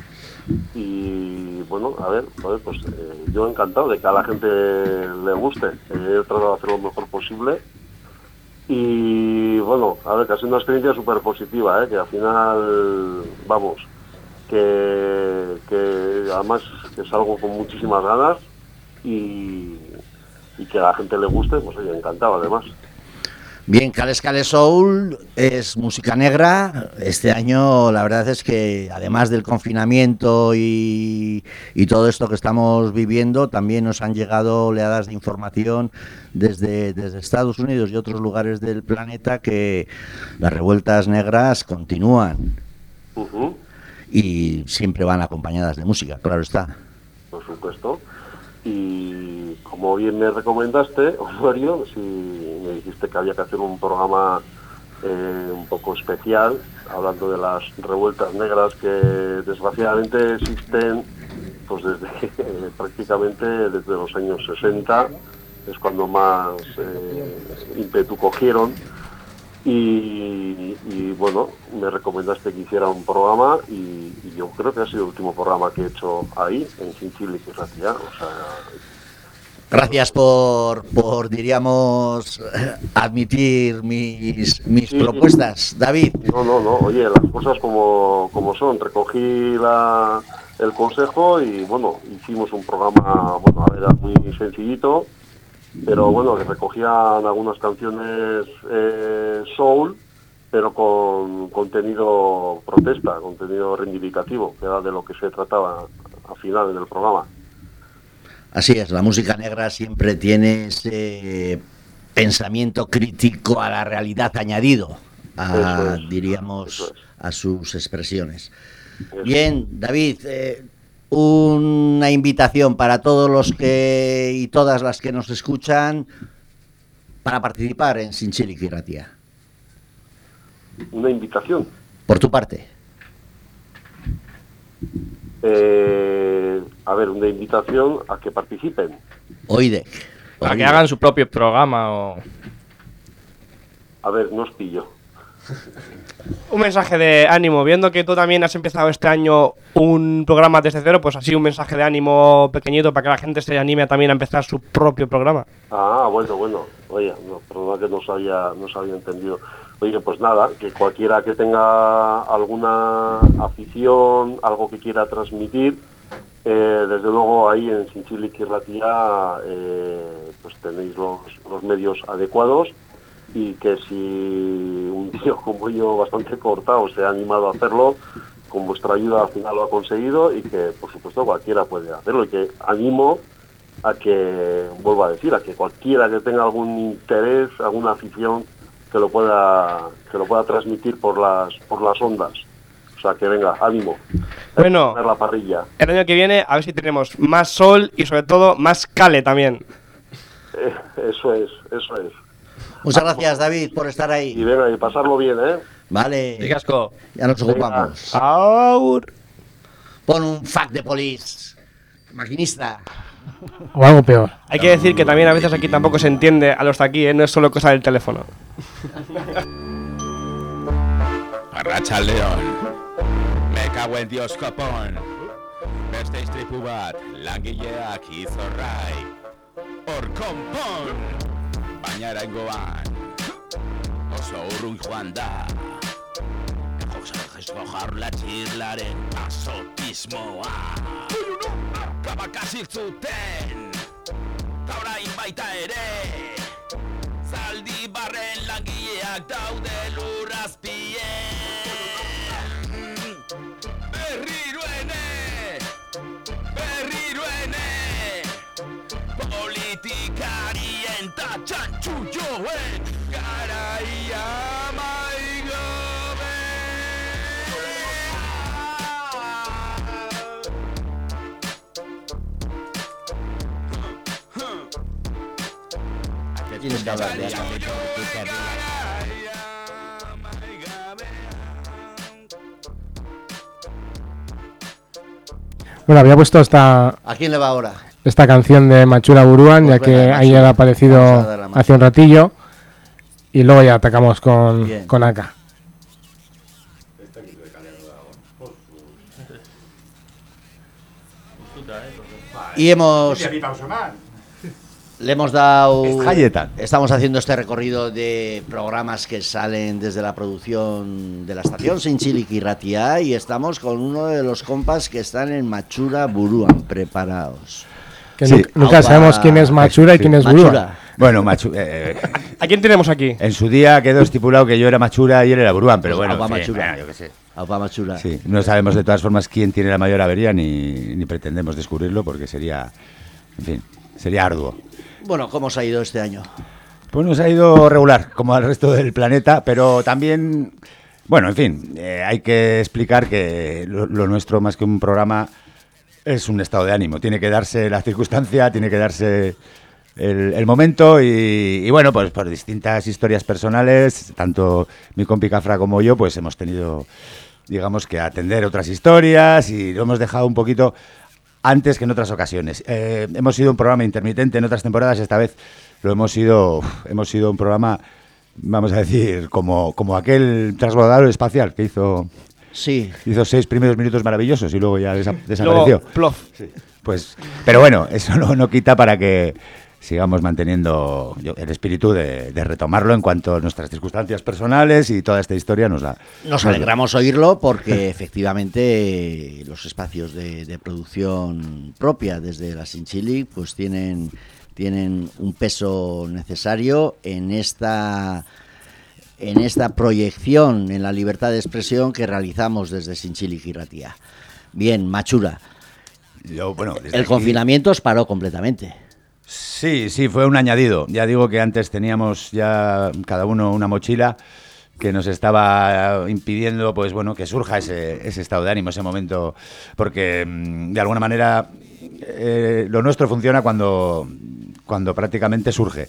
y bueno, a ver, joder, pues eh, yo encantado de que a la gente le guste. He tratado de hacer lo mejor posible y bueno, a ver, que ha sido una experiencia súper positiva, ¿eh? que al final, vamos, que, que además que salgo con muchísimas ganas y, y que a la gente le guste, pues oye, encantado además. Bien, Cales Cales Soul es música negra. Este año la verdad es que además del confinamiento y, y todo esto que estamos viviendo, también nos han llegado oleadas de información desde, desde Estados Unidos y otros lugares del planeta que las revueltas negras continúan Ujú. Y siempre van acompañadas de música, claro está. por supuesto. Y como bien me recomendaste, Osorio, si me dijiste que había que hacer un programa eh, un poco especial, hablando de las revueltas negras que desgraciadamente existen pues desde eh, prácticamente desde los años 60, es cuando más eh, ímpetu cogieron. Y, y, bueno, me recomendaste que hiciera un programa y, y yo creo que ha sido el último programa que he hecho ahí, en Chinchili y. O sea, Gracias por, por diríamos, admitir mis, mis Sí, propuestas, David. No, no, no, oye, las cosas como, como son. Recogí la, el consejo y bueno, hicimos un programa, bueno, era muy sencillito, pero bueno, que recogían algunas canciones eh, soul, pero con contenido protesta, contenido reivindicativo, que era de lo que se trataba al final en el programa. Así es, la música negra siempre tiene ese pensamiento crítico a la realidad añadido, a, es, diríamos, a sus expresiones. Bien, David, eh, una invitación para todos los que y todas las que nos escuchan para participar en Sinchili Kiratia. Una invitación. Por tu parte. Eh, a ver, una invitación a que participen. Oide. Para que hagan su propio programa o... A ver, no os pillo. Un mensaje de ánimo, viendo que tú también has empezado este año un programa desde cero, pues así un mensaje de ánimo pequeñito para que la gente se anime también a empezar su propio programa. Ah, bueno, bueno. Oye, no, perdona que no se había, no se había entendido. Oye, pues nada, que cualquiera que tenga alguna afición, algo que quiera transmitir, eh, desde luego ahí en Sinchili Kirratia eh, pues tenéis los, los medios adecuados y que si un tío como yo bastante cortado se ha animado a hacerlo, con vuestra ayuda al final lo ha conseguido y que por supuesto cualquiera puede hacerlo y que animo a que, vuelvo a decir, a que cualquiera que tenga algún interés, alguna afición, que lo pueda, que lo pueda transmitir por las, por las ondas. O sea, que venga, ánimo. Bueno. La parrilla. El año que viene a ver si tenemos más sol y sobre todo más cale también. Eh, eso es, eso es. Muchas gracias, David, por estar ahí. Y venga, y pasarlo bien, ¿eh? Vale. Y casco. Ya nos ocupamos. Aur. Pon un fac de polis. Maquinista. O algo peor. Hay que decir que también a veces aquí tampoco se entiende a los de aquí, ¿eh? no es solo cosa del teléfono. Arracha León. Me cago en Dios copón. Beste istripu bat, langileak izorrai. Hor ña era bai. oso urrun joan da. Koza beste gohar latir lare sot ismoa soy ere. Zaldi barren langileak daude taude luraspie berri ruene. Berri ruene. Politi Tienes que hablar de eso. Bueno, había puesto esta, ¿A quién le va ahora? Esta canción de Machura Buruan, ya Pues que venga, ayer Machura. ha aparecido hace un ratillo. Y luego ya atacamos con, Bien. con Aka. Y hemos. Le hemos dado. Estamos haciendo este recorrido de programas que salen desde la producción de la estación Sinchiliki Ratia y estamos con uno de los compas que están en Machura Buruan. Preparaos. Que Sí. nu- nunca sabemos quién es Machura y Sí. quién es Machura. Bueno, Machu, eh, ¿A quién tenemos aquí? en su día quedó estipulado que yo era Machura y él era Buruán, pero Pues bueno, Aupa en fin, Machura. bueno, yo qué sé. Aupa Machura. Sí, no sabemos de todas formas quién tiene la mayor avería ni, ni pretendemos descubrirlo porque sería, en fin, sería arduo. Bueno, ¿cómo os ha ido este año? Pues nos ha ido regular, como al resto del planeta, pero también, bueno, en fin, eh, hay que explicar que lo, lo nuestro más que un programa es un estado de ánimo. Tiene que darse la circunstancia, tiene que darse el, momento y, y bueno, pues por distintas historias personales, tanto mi compi Cafra como yo, pues hemos tenido, digamos que atender otras historias y lo hemos dejado un poquito antes que en otras ocasiones. Eh, hemos sido un programa intermitente en otras temporadas, esta vez lo hemos sido, hemos sido un programa vamos a decir, como, como aquel trasbordador espacial que hizo... Sí. Hizo seis primeros minutos maravillosos y luego ya desa- desapareció. Luego, plof. Pues, pero bueno, eso no, no quita para que sigamos manteniendo yo- el espíritu de, de retomarlo en cuanto a nuestras circunstancias personales y toda esta historia nos la... Nos alegramos oírlo porque efectivamente los espacios de, de producción propia desde la Sinchili pues tienen, tienen un peso necesario en esta en esta proyección en la libertad de expresión que realizamos desde Sinchili Giratía. Bien, Machura. Yo, bueno, El aquí- confinamiento os paró completamente. Sí, sí, fue un añadido. Ya digo que antes teníamos ya cada uno una mochila que nos estaba impidiendo, pues bueno, que surja ese, ese estado de ánimo, ese momento, porque mm, de alguna manera eh, lo nuestro funciona cuando, cuando prácticamente surge.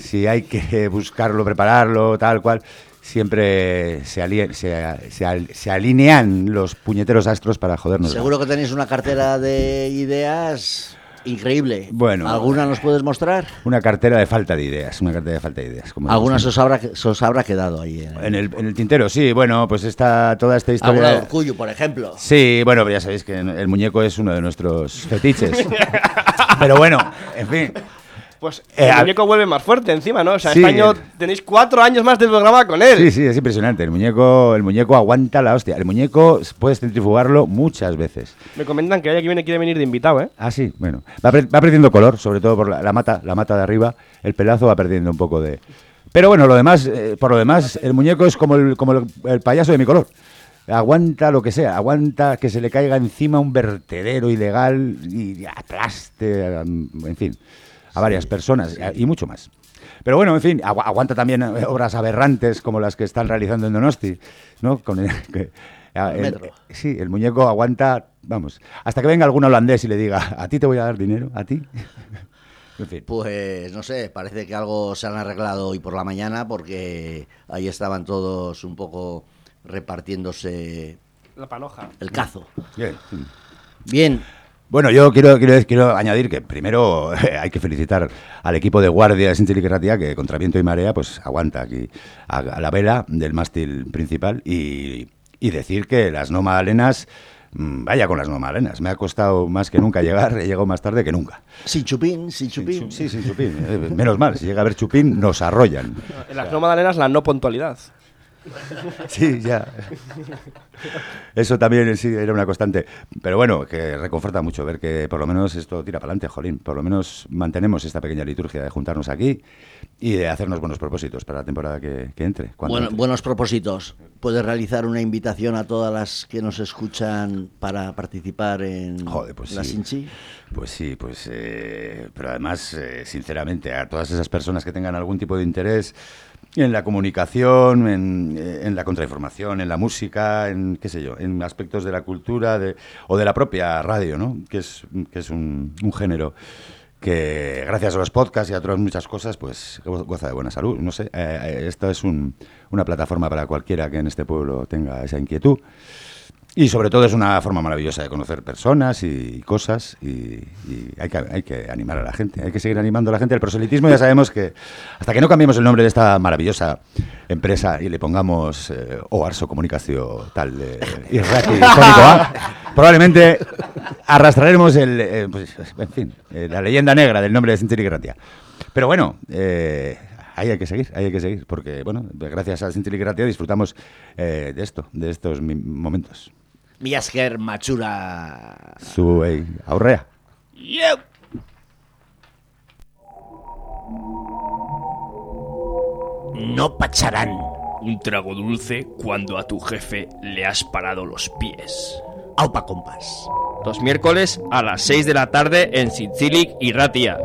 Si hay que buscarlo, prepararlo, tal cual, siempre se, alie- se, se se alinean los puñeteros astros para jodernos. Seguro que tenéis una cartera de ideas increíble. Bueno. ¿Alguna nos puedes mostrar? Una cartera de falta de ideas, una cartera de falta de ideas. como Algunas os habrá, se os habrá quedado ahí. En el, en el tintero, sí, bueno, pues está toda esta de historia. Orgullo, por ejemplo. Sí, bueno, ya sabéis que el muñeco es uno de nuestros fetiches. Pero bueno, en fin. Pues Eh, el muñeco vuelve más fuerte encima, ¿no? O sea, Sí, este año tenéis cuatro años más de programa con él. Sí, sí, es impresionante. El muñeco, el muñeco aguanta la hostia. El muñeco puedes centrifugarlo muchas veces. Me comentan que año que viene quiere venir de invitado, ¿eh? Ah, sí, bueno. Va, per- va perdiendo color, sobre todo por la, la mata, la mata de arriba. El pelazo va perdiendo un poco de. Pero bueno, lo demás, eh, por lo demás, el muñeco es como el, como el, el payaso de mi color. Aguanta lo que sea, aguanta que se le caiga encima un vertedero ilegal y aplaste, en fin, a varias personas eh, y mucho más. Pero bueno, en fin, agu- aguanta también eh, obras aberrantes como las que están realizando en Donosti, ¿no? Con el- que- a- El el- metro. sí, el muñeco aguanta, vamos, hasta que venga algún holandés y le diga, a ti te voy a dar dinero, a ti. en fin. Pues no sé, parece que algo se han arreglado hoy por la mañana porque ahí estaban todos un poco repartiéndose La panoja. el cazo. Bien. Bien. Bueno, yo quiero, quiero, quiero añadir que primero hay que felicitar al equipo de guardia de Sinchilic Ratia que contra viento y marea pues aguanta aquí a, a la vela del mástil principal y, y decir que las no magdalenas, mm, vaya con las no magdalenas, me ha costado más que nunca llegar, he llegado más tarde que nunca. Sin chupín, sin chupín. Sí, sin chupín. eh, Menos mal, si llega a haber chupín nos arrollan. En las no magdalenas, la no puntualidad. Sí, ya. Eso también sí era una constante. Pero bueno, que reconforta mucho ver que por lo menos esto tira para adelante, jolín. Por lo menos mantenemos esta pequeña liturgia de juntarnos aquí y de hacernos buenos propósitos para la temporada que, que entre. cuando Bueno, entre. buenos propósitos. ¿Puedes realizar una invitación a todas las que nos escuchan para participar en pues la sí. Sinchi? Pues sí, pues. eh, pero además, eh, sinceramente, a todas esas personas que tengan algún tipo de interés en la comunicación, en, eh, en la contrainformación, en la música, en qué sé yo, en aspectos de la cultura de, o de la propia radio, ¿no? Que es, que es un, un género que gracias a los podcasts y a otras muchas cosas, pues go- goza de buena salud. No sé, eh, eh, esto es un- una plataforma para cualquiera que en este pueblo tenga esa inquietud. Y sobre todo es una forma maravillosa de conocer personas y cosas y, y hay, que, hay que animar a la gente, hay que seguir animando a la gente. El proselitismo ya sabemos que hasta que no cambiemos el nombre de esta maravillosa empresa y le pongamos eh, Oarso Comunicación tal de Irrati Cónicoa, probablemente arrastraremos el, eh, pues, en fin, eh, la leyenda negra del nombre de Gratia. Pero bueno, eh, ahí hay que seguir, ahí hay que seguir, porque bueno, gracias a Gratia disfrutamos eh, de esto, de estos mi- momentos. Miasker Machura. Zuei, aurrea. No pacharán. Un trago dulce cuando a tu jefe le has parado los pies. Aupa compas. Los miércoles a las 6 de la tarde en Sinchilic y Ratia.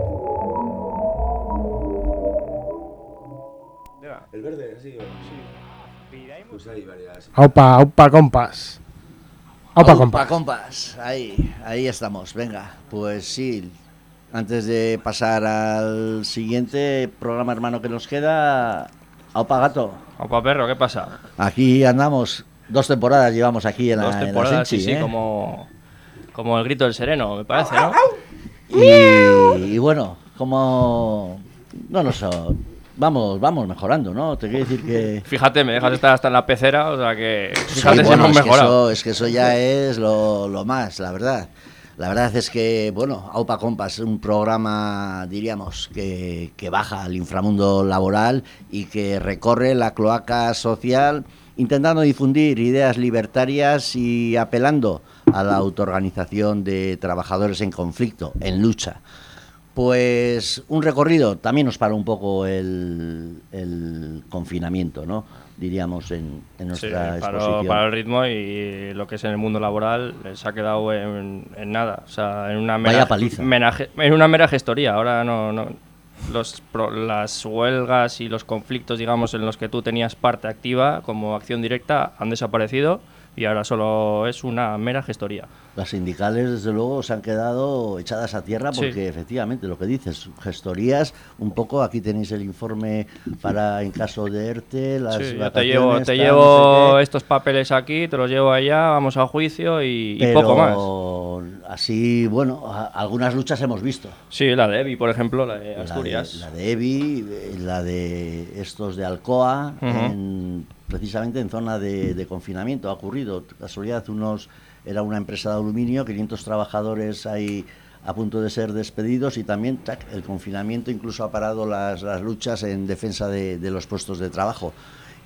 El verde, sí, Pues hay varias. Aupa, aupa compas. Aupa compas. compas. Ahí, ahí estamos. Venga, pues sí. Antes de pasar al siguiente programa hermano que nos queda, Aupa Gato. Opa perro, ¿qué pasa? Aquí andamos. Dos temporadas llevamos aquí en Dos la, en la temporadas, sí, Senchi, sí, ¿eh? como, como el grito del sereno, me parece, ¿no? Y, y bueno, como no nos, vamos, vamos mejorando, ¿no? Te quiero decir que... Fíjate, me dejas estar hasta en la pecera, o sea que. Sí, Fíjate si bueno, hemos es, que eso, es que eso ya es lo, lo más, la verdad. La verdad es que, bueno, AUPA Compas es un programa, diríamos, que, que baja al inframundo laboral y que recorre la cloaca social intentando difundir ideas libertarias y apelando a la autoorganización de trabajadores en conflicto, en lucha. Pues un recorrido, también nos paró un poco el, el confinamiento, ¿no? Diríamos en, en Sí, nuestra paró, exposición. paró el ritmo y lo que es en el mundo laboral se ha quedado en, en nada. O sea, en una mera, Vaya paliza. en una mera gestoría. Ahora no, no los pro- las huelgas y los conflictos, digamos, en los que tú tenías parte activa como acción directa han desaparecido y ahora solo es una mera gestoría. Las sindicales, desde luego, se han quedado echadas a tierra Sí. porque, efectivamente, lo que dices, gestorías, un poco, aquí tenéis el informe para, en caso de ERTE, las Sí, yo te llevo, te tal, llevo no sé estos papeles aquí, te los llevo allá, vamos a juicio y, qué. y poco más. Pero así, bueno, a- algunas luchas hemos visto. Sí, la de Evi, por ejemplo, la de La de- Asturias. La de, Evi, eh, la de estos de Alcoa, Ujú. en- precisamente en zona de, confinamiento ha ocurrido. Casualidad, unos era una empresa de aluminio, 500 trabajadores ahí a punto de ser despedidos y también el confinamiento incluso ha parado las, las luchas en defensa de, los puestos de trabajo.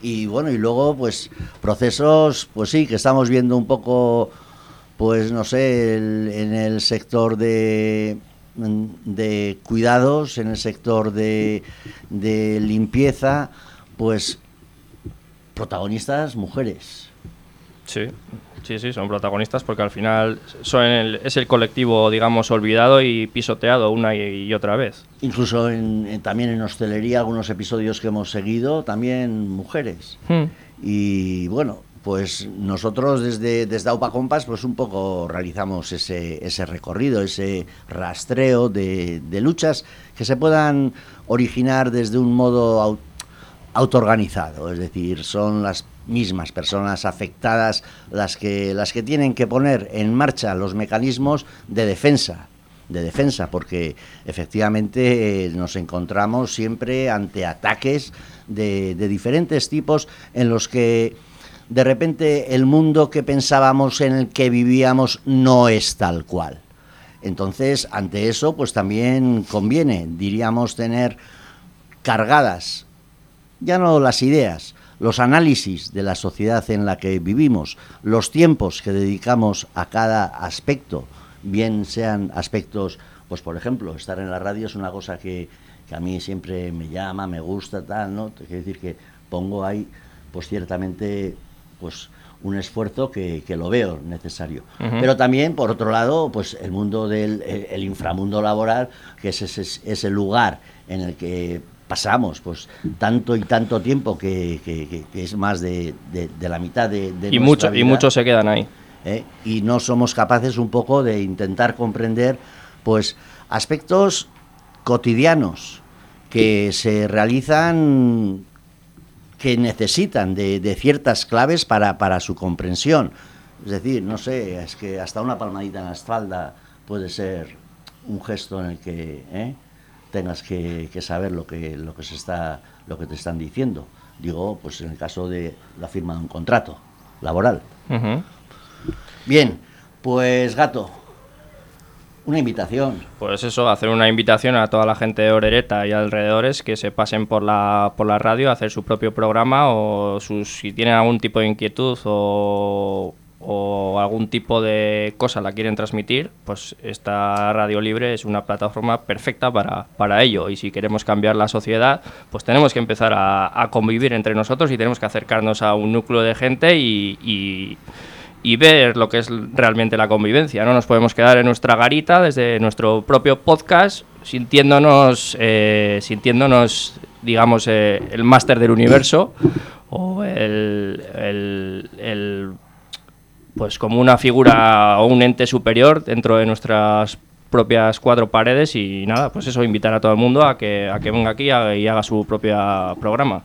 Y bueno, y luego pues procesos, pues sí, que estamos viendo un poco, pues no sé, en el sector de, de cuidados, en el sector de, de limpieza, pues protagonistas mujeres. Sí, sí, sí, son protagonistas porque al final son el- es el colectivo, digamos, olvidado y pisoteado una y, y otra vez. Incluso en- en- también en hostelería, algunos episodios que hemos seguido, también mujeres. Hmm. Y bueno, pues nosotros desde, desde AUPA Compas, pues un poco realizamos ese, ese recorrido, ese rastreo de, de luchas que se puedan originar desde un modo au- autoorganizado, es decir, son las mismas personas afectadas las que, las que tienen que poner en marcha los mecanismos de defensa de defensa, porque efectivamente eh, nos encontramos siempre ante ataques de, de diferentes tipos en los que de repente el mundo que pensábamos en el que vivíamos no es tal cual. Entonces, ante eso, pues también conviene, diríamos, tener cargadas, ya no las ideas, los análisis de la sociedad en la que vivimos, los tiempos que dedicamos a cada aspecto, bien sean aspectos, pues por ejemplo, estar en la radio es una cosa que, que a mí siempre me llama, me gusta, tal, ¿no? Quiero decir que pongo ahí, pues ciertamente, pues un esfuerzo que, que lo veo necesario. Pero también, por otro lado, pues el mundo del el, el inframundo laboral, que es ese, ese lugar en el que pasamos pues tanto y tanto tiempo que, que- es más de, de- de la mitad de, de Y, y muchos se quedan ahí. ¿eh? y no somos capaces un poco de intentar comprender pues aspectos cotidianos que se realizan que necesitan de, de ciertas claves para, para su comprensión. Es decir, no sé, es que hasta una palmadita en la espalda puede ser un gesto en el que ¿eh? Tengas que, que saber lo que, lo que se está, lo que te están diciendo. Digo, pues en el caso de la firma de un contrato laboral. Bien, pues gato, una invitación. Pues eso, hacer una invitación a toda la gente de Orereta y alrededores que se pasen por la, por la radio a hacer su propio programa o sus, si tienen algún tipo de inquietud o, o algún tipo de cosa la quieren transmitir, pues esta radio libre es una plataforma perfecta para, para ello. Y si queremos cambiar la sociedad, pues tenemos que empezar a, convivir entre nosotros y tenemos que acercarnos a un núcleo de gente y- y ver lo que es realmente la convivencia. No nos podemos quedar en nuestra garita desde nuestro propio podcast sintiéndonos, eh, sintiéndonos digamos, eh, el máster del universo o el- pues como una figura o un ente superior dentro de nuestras propias cuatro paredes y nada, pues eso, invitar a todo el mundo a que, a que venga aquí a- y haga su propio programa.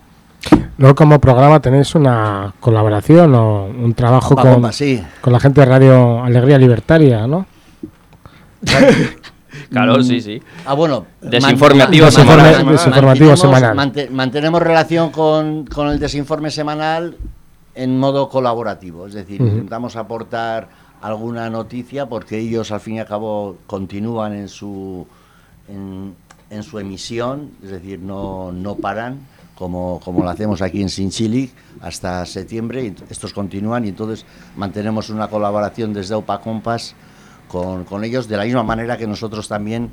Luego como programa tenéis una colaboración o un trabajo con, bomba, sí. con la gente de Radio Alegría Libertaria, ¿no? Claro, sí, sí. Ah, bueno. Desinformativo man- semanal. man- Desinformativo mantenemos- semanal. mante- mantenemos relación con, con el desinforme semanal en modo colaborativo, es decir, intentamos aportar alguna noticia porque ellos al fin y al cabo continúan en su en, en su emisión, es decir, no, no paran como, como lo hacemos aquí en Sinchili hasta septiembre, y estos continúan y entonces mantenemos una colaboración desde Opa Compass con, con ellos, de la misma manera que nosotros también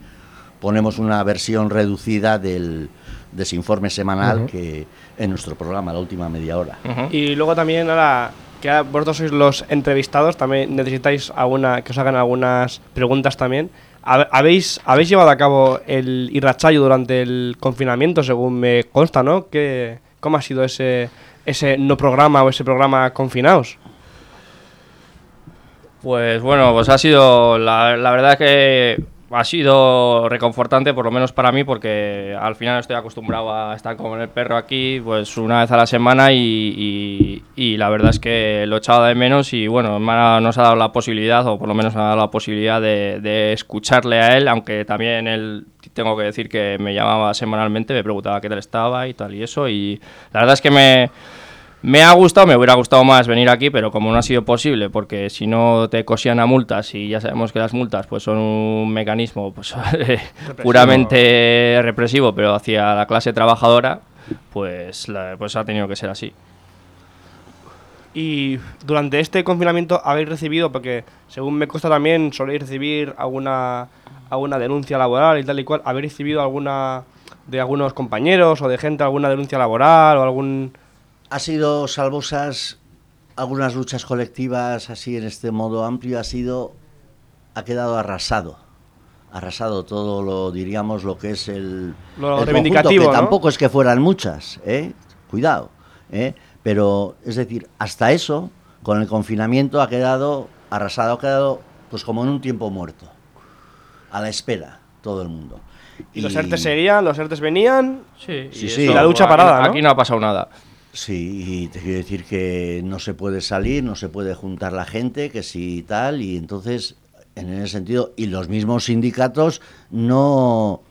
ponemos una versión reducida del desinforme semanal que en nuestro programa, la última media hora. Y luego también, ahora que ahora vosotros sois los entrevistados, también necesitáis alguna que os hagan algunas preguntas también. ¿Habéis, habéis llevado a cabo el Irrachayo durante el confinamiento, según me consta, ¿no? ¿Qué, ¿Cómo ha sido ese, ese no programa o ese programa confinados? Pues bueno, pues ha sido, la, la verdad que ha sido reconfortante, por lo menos para mí, porque al final estoy acostumbrado a estar con el perro aquí, pues una vez a la semana y, la verdad es que lo he echado de menos y bueno, nos ha dado la posibilidad, o por lo menos me ha dado la posibilidad de, de escucharle a él, aunque también él, tengo que decir que me llamaba semanalmente, me preguntaba qué tal estaba y tal y eso, y la verdad es que me... Me ha gustado, me hubiera gustado más venir aquí, pero como no ha sido posible, porque si no te cosían a multas y ya sabemos que las multas pues son un mecanismo pues, puramente represivo, pero hacia la clase trabajadora, pues, la- pues ha tenido que ser así. Y durante este confinamiento habéis recibido, porque según me consta también soléis recibir alguna, alguna denuncia laboral y tal y cual, ¿habéis recibido alguna de algunos compañeros o de gente alguna denuncia laboral o algún... Ha sido, salvosas algunas luchas colectivas así en este modo amplio, ha sido, ha quedado arrasado. Arrasado todo lo, diríamos, lo que es el, Lo el reivindicativo, conjunto, que ¿no? tampoco es que fueran muchas, ¿eh? Cuidado, ¿eh? Pero, es decir, hasta eso, con el confinamiento ha quedado arrasado, ha quedado pues como en un tiempo muerto, a la espera, todo el mundo. Y los ERTES seguían, los ERTES venían Sí, Sí, y, sí. la lucha Aquí- parada, ¿no? Aquí no ha pasado nada. Sí, y te quiero decir que no se puede salir, no se puede juntar la gente, que si tal, y entonces, en ese sentido, y los mismos sindicatos no,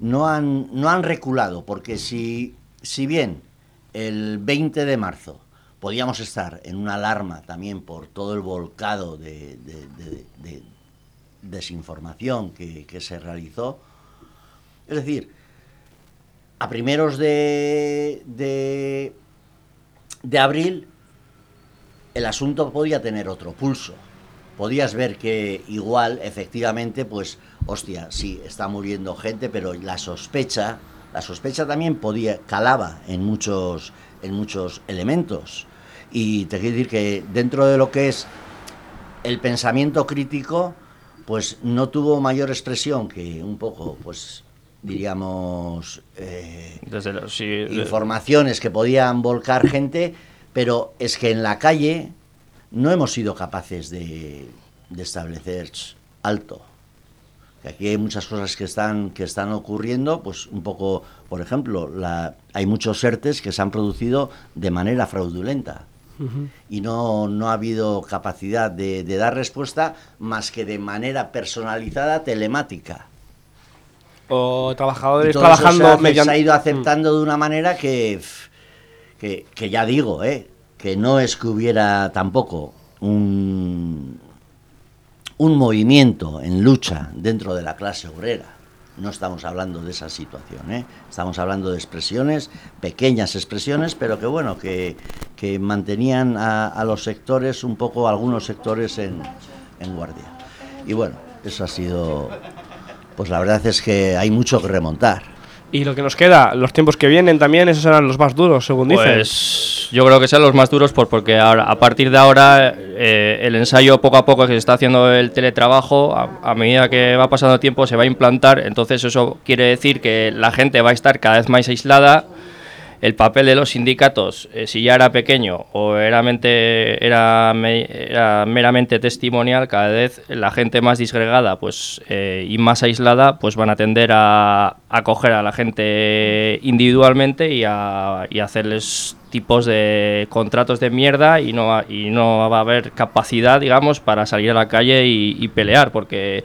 no, han, no han reculado, porque si, si bien el 20 de marzo podíamos estar en una alarma también por todo el volcado de, de- de- de desinformación que, se realizó, es decir, a primeros de, de abril el asunto podía tener otro pulso. Podías ver que igual, efectivamente, pues, hostia, sí, está muriendo gente, pero la sospecha, la sospecha también podía, calaba en muchos, en muchos elementos. Y te quiero decir que dentro de lo que es el pensamiento crítico, pues no tuvo mayor expresión que un poco, pues, diríamos, eh, Desde lo- sí, de- informaciones que podían volcar gente, pero es que en la calle no hemos sido capaces de, de establecer alto. Que aquí hay muchas cosas que están, que están ocurriendo, pues un poco, por ejemplo, la, hay muchos ERTES que se han producido de manera fraudulenta y no, no ha habido capacidad de, de dar respuesta más que de manera personalizada telemática. O trabajadores todo eso trabajando se, mediante... se ha ido aceptando de una manera que, que ya digo, ¿eh? que no es que hubiera tampoco un, un movimiento en lucha dentro de la clase obrera. No estamos hablando de esa situación, ¿eh? estamos hablando de expresiones, pequeñas expresiones, pero que bueno, que, que mantenían a, a los sectores, un poco algunos sectores en, en guardia. Y bueno, eso ha sido, pues la verdad es que hay mucho que remontar. Y lo que nos queda, los tiempos que vienen también, esos serán los más duros, según. Pues yo creo que sean los más duros por, porque ahora, a partir de ahora eh, el ensayo poco a poco que se está haciendo el teletrabajo, a, a medida que va pasando el tiempo se va a implantar, entonces eso quiere decir que la gente va a estar cada vez más aislada. El papel de los sindicatos, eh, si ya era pequeño o era, mente- era, me- era meramente testimonial, cada vez la gente más disgregada pues, eh, y más aislada pues van a tender a, a coger a la gente individualmente y a, y hacerles tipos de contratos de mierda y no, y no va a haber capacidad, digamos, para salir a la calle y, y pelear, porque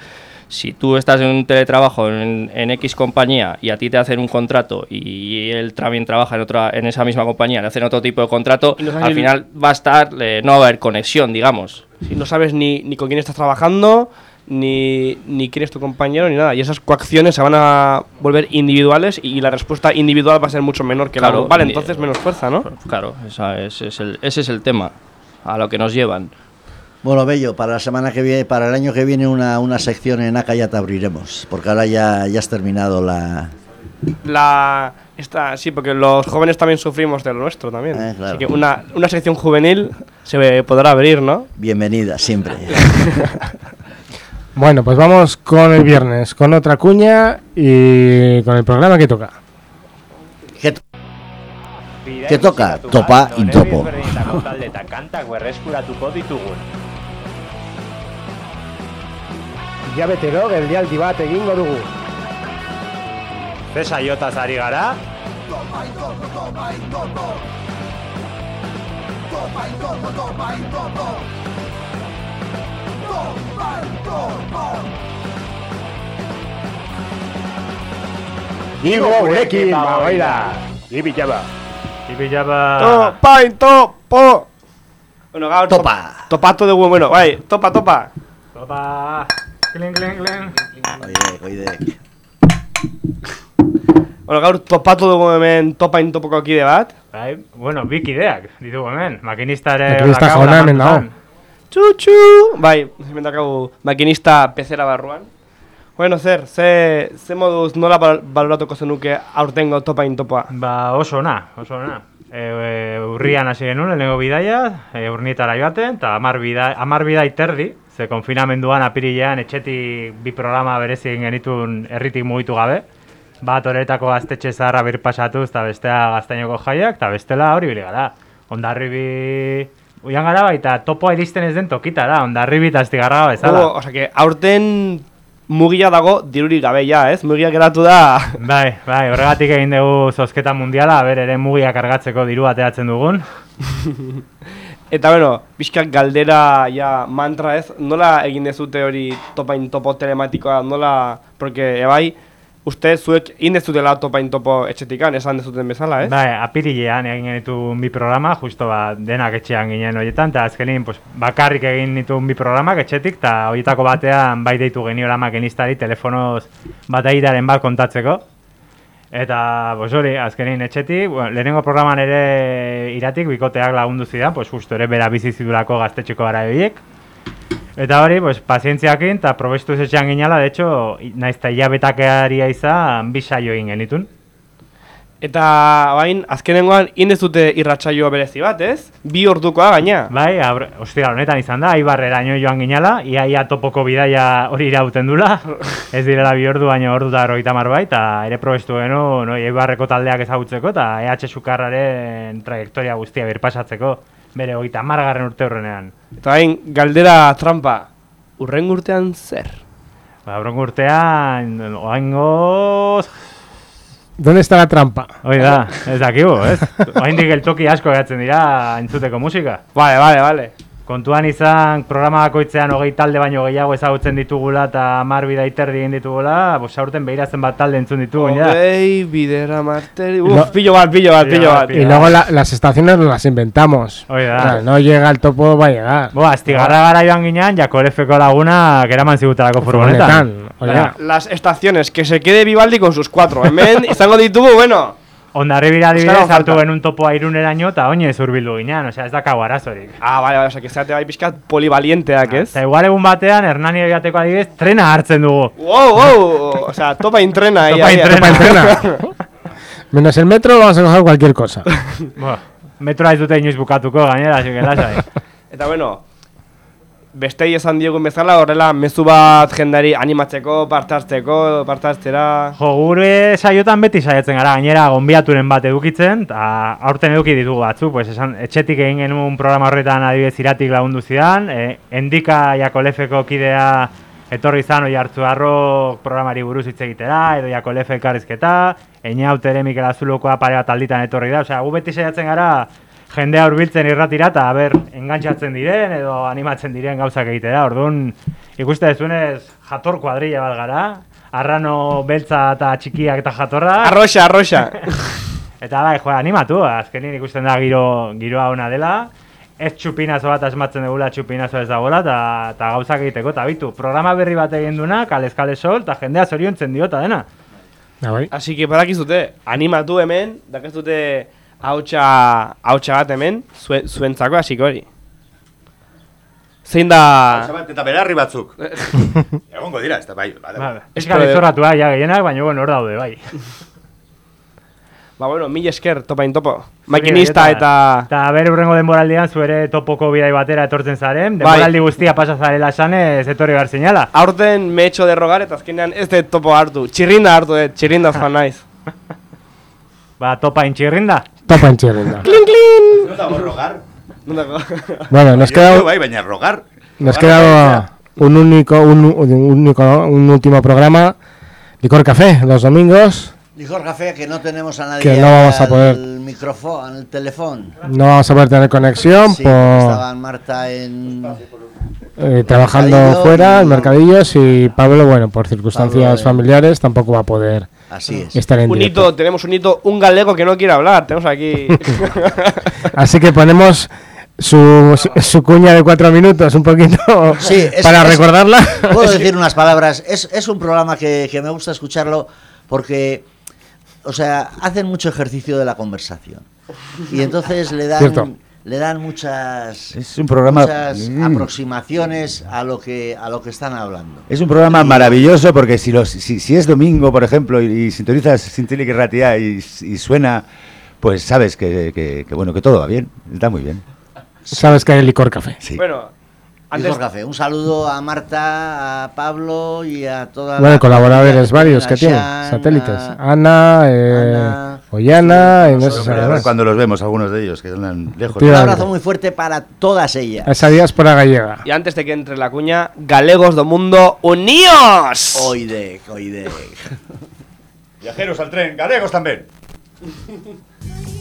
Si tú estás en un teletrabajo en, en X compañía y a ti te hacen un contrato y él también trabaja en otra en esa misma compañía, le hacen otro tipo de contrato, Y no al final va a estar, eh, no va a haber conexión, digamos. Si no sabes ni, ni con quién estás trabajando, ni, ni quién es tu compañero, ni nada. Y esas coacciones se van a volver individuales y, la respuesta individual va a ser mucho menor que la Claro, grupal. indi- Entonces, menos fuerza, ¿no? Claro, esa es- es el- ese es el tema a lo que nos llevan. Bueno, Bello, para la semana que viene, para el año que viene una, una sección en ACA ya te abriremos, porque ahora ya, ya has terminado la... La, esta, sí, porque los jóvenes también sufrimos de lo nuestro también. Eh, claro. Así que una, una sección juvenil se podrá abrir, ¿no? Bienvenida, siempre. Bueno, pues vamos con el viernes, con otra cuña y con el programa que toca. ¿Qué, ¿Qué toca? Topa in topo. hilabetero geldialdi bat egingo dugu. Zesa iotaz ari gara? Igo gurekin, bagoida! Ba, Ibi jaba! Ibi jaba! Topa in topo! Bueno, gaur, topa! Topatu dugu, bueno, bai, topa, topa! Topa! Kling, kling, kling. Oide, oide. Bueno, gaur topatu dugu hemen topa in topoko kide bat. Bai, bueno, bi kideak ditugu hemen. Makinista ere... Makinista jauna hemen lamartutan. Txutxu! Bai, hemen dakagu makinista pezera barruan. Bueno, zer, ze, ze moduz nola bal- baloratuko zenuke aurtengo topa in topa? Ba, oso ona, oso ona. E, e, urrian hasi genuen, lehenengo bidaia, e, urnietara joaten, eta amar bidai, amar bidai terdi, ze konfinamenduan apirilean etxetik bi programa berezi egin genitun herritik mugitu gabe. Bat horretako gaztetxe zaharra birpasatuz, eta bestea gaztainoko jaiak, eta bestela hori bile gara. Ondarribi... Uian gara baita topoa iristen ez den tokitara, ondarribi eta estigarra bezala. Oh, Osa, que aurten mugia dago dirurik gabe ja, ez? Mugia geratu da... Bai, bai, horregatik egin dugu zozketa mundiala, ber ere mugia kargatzeko diru ateratzen dugun. Eta bueno, pixkak galdera ja mantra ez, nola egin dezute hori topain topo telematikoa, nola, porque ebai, uste zuek egin dezutela topain topo etxetikan, esan dezuten bezala, ez? Bai, apirilean egin genitu bi programa, justo ba, denak etxean ginen horietan, eta azkenin pues, bakarrik egin nitu bi programak etxetik, eta horietako batean bai deitu geniola makinistari telefonoz bat bat kontatzeko. Eta, pues hori, azkenin etxetik, bueno, lehenengo programan ere iratik bikoteak lagundu zidan, pues justo ere bera bizi zidurako gaztetxeko gara horiek. Eta hori, pues, pazientziakin eta probestu etxean ginala, de hecho, i- naiz eta hilabetakearia izan, bi saio egin genitun. Eta bain, azkenengoan indezute irratsaio berezi bat, ez? Bi ordukoa gaina. Bai, ostia, honetan izan da, Aibarreraino joan ginala, ia ia topoko bidaia hori irauten dula, ez direla bi ordu, baina ordu da horreita bai, eta ere probestu genu, no, Aibarreko taldeak ezagutzeko, eta EH Sukarraren trajektoria guztia birpasatzeko, bere hogeita margarren urte horrenean. Eta bain, galdera trampa, urren urtean zer? Ba, urrengo urtean, oaingo... ¿Dónde está la trampa? Hoi da, ez dakigu, ez? Oaindik geltoki asko gatzen dira entzuteko musika. Vale, vale, vale. Kontuan izan programa bakoitzean hogei talde baino gehiago ezagutzen ditugula eta hamar bidai terdi egin ditugula, pues aurten behiratzen bat talde entzun ditugu, ja. Ogei, bidera marteri... No. Uf, pillo bat, pillo bat, pillo bat. Y luego la- las estaciones las inventamos. Oye, da. O sea, no llega el topo, va a llegar. Boa, estigarra gara joan ginean, Jakolefeko laguna eraman zigutelako furgonetan. Furgonetan, oiga. Las estaciones, que se quede Vivaldi con sus cuatro. Hemen, izango ditugu, bueno. Ondarribira adibidez hartu genuen topoa iruneraino eta oinez urbildu ginean, osea ez dakago arazorik. Ah, vale, vale, o sea, que zeate bai pixkat polivalienteak, ez? Eta igual egun batean, Hernani egiateko adibidez, trena hartzen dugu. Wow, wow, o sea, topa intrena. ahí, Topa intrena. Menos el metro, vamos a coger cualquier cosa. Boa, metroa ez dute inoiz bukatuko gainera, así que lasai. Eta bueno, bestei esan diegun bezala, horrela mezu bat jendari animatzeko, parte hartzera... Jo, gure saiotan beti saiatzen gara, gainera gonbiaturen bat edukitzen, eta aurten eduki ditugu batzu, pues esan, etxetik egin genuen programa horretan adibidez iratik lagundu zidan, e, endika Jakolefeko kidea etorri izan oi hartzu harro programari buruz hitz egitera, edo Jakolefe elkarrizketa, Einaut ere Mikel Azulokoa pare bat alditan etorri da, osea, gu beti saiatzen gara jendea hurbiltzen irratira eta ber, engantzatzen diren edo animatzen diren gauzak egitera. Orduan, ikuste dezuenez jator kuadrilla bat gara, arrano beltza eta txikiak eta jatorra. Arroxa, arroxa. eta bai, jo, animatu, azkenin ikusten da giro, giroa ona dela. Ez txupinazo bat asmatzen dugula txupinazo ez dagoela eta gauzak egiteko eta bitu. Programa berri bat egin duna, kales kale sol, eta jendea zoriontzen diota dena. Así que badakizute, animatu hemen, dakizute hautsa, hautsa bat hemen, zuen, zuentzako hasiko hori. Zein da... Bat eta belarri batzuk. Egongo dira, ez da bai. Vale. Eskal izorratua, ja, gehienak, baina bueno, hor daude, bai. Ba, bueno, mil esker, topain topo. Makinista eta... Eta bere urrengo denboraldian, zuere topoko bidai batera etortzen zaren, Bai. denboraldi guztia pasa zarela esanez, etorri behar zinala. Aurten me echo de rogar eta azkenean ez de topo hartu. Txirrinda hartu dut, txirrinda joan naiz. Ba, topain txirrinda. Topa en txirrinda. Klin, klin! No dago rogar. No dago. Bueno, nos queda, bai, baina rogar. nos Rogar queda un único, un, un único, un último programa. Licor Café, los domingos. Licor Café, que no tenemos a nadie Que no vamos a al poder. micrófono, al teléfono. No vamos a poder tener conexión Sí, por estaban Marta en... eh, trabajando fuera, y- en mercadillos, y Pablo, bueno, por circunstancias Pablo, eh. familiares, tampoco va a poder Así es. estar en Un directo. hito, tenemos un hito, un galego que no quiere hablar. Tenemos aquí. Así que ponemos su, su, su cuña de cuatro minutos, un poquito, Sí, es- para es- recordarla. Puedo decir unas palabras. Es, es un programa que, que me gusta escucharlo porque, o sea, hacen mucho ejercicio de la conversación. Y entonces le dan, Cierto. Le dan muchas, Es un programa- muchas Mm. aproximaciones a lo que a lo que están hablando. Es un programa maravilloso porque si, los, si, si es domingo, por ejemplo, y, y sintonizas Sintilik Ratia y, y suena, pues sabes que, que- que, bueno que todo va bien, está muy bien. Sabes que hay licor café. Sí. Bueno, antes. Licor Café. Un saludo a Marta, a Pablo y a toda Bueno, la colaboradores varios que tienen, Shan, satélites. a- Ana, eh, Ana, Ollana, y no sé si Pero hay más. cuando los vemos, algunos de ellos que andan lejos. Un abrazo muy fuerte para todas ellas. Esa diáspora gallega. Y antes de que entre la cuña, galegos do mundo, uníos! Oidec, oidec. Viajeros al tren, galegos también.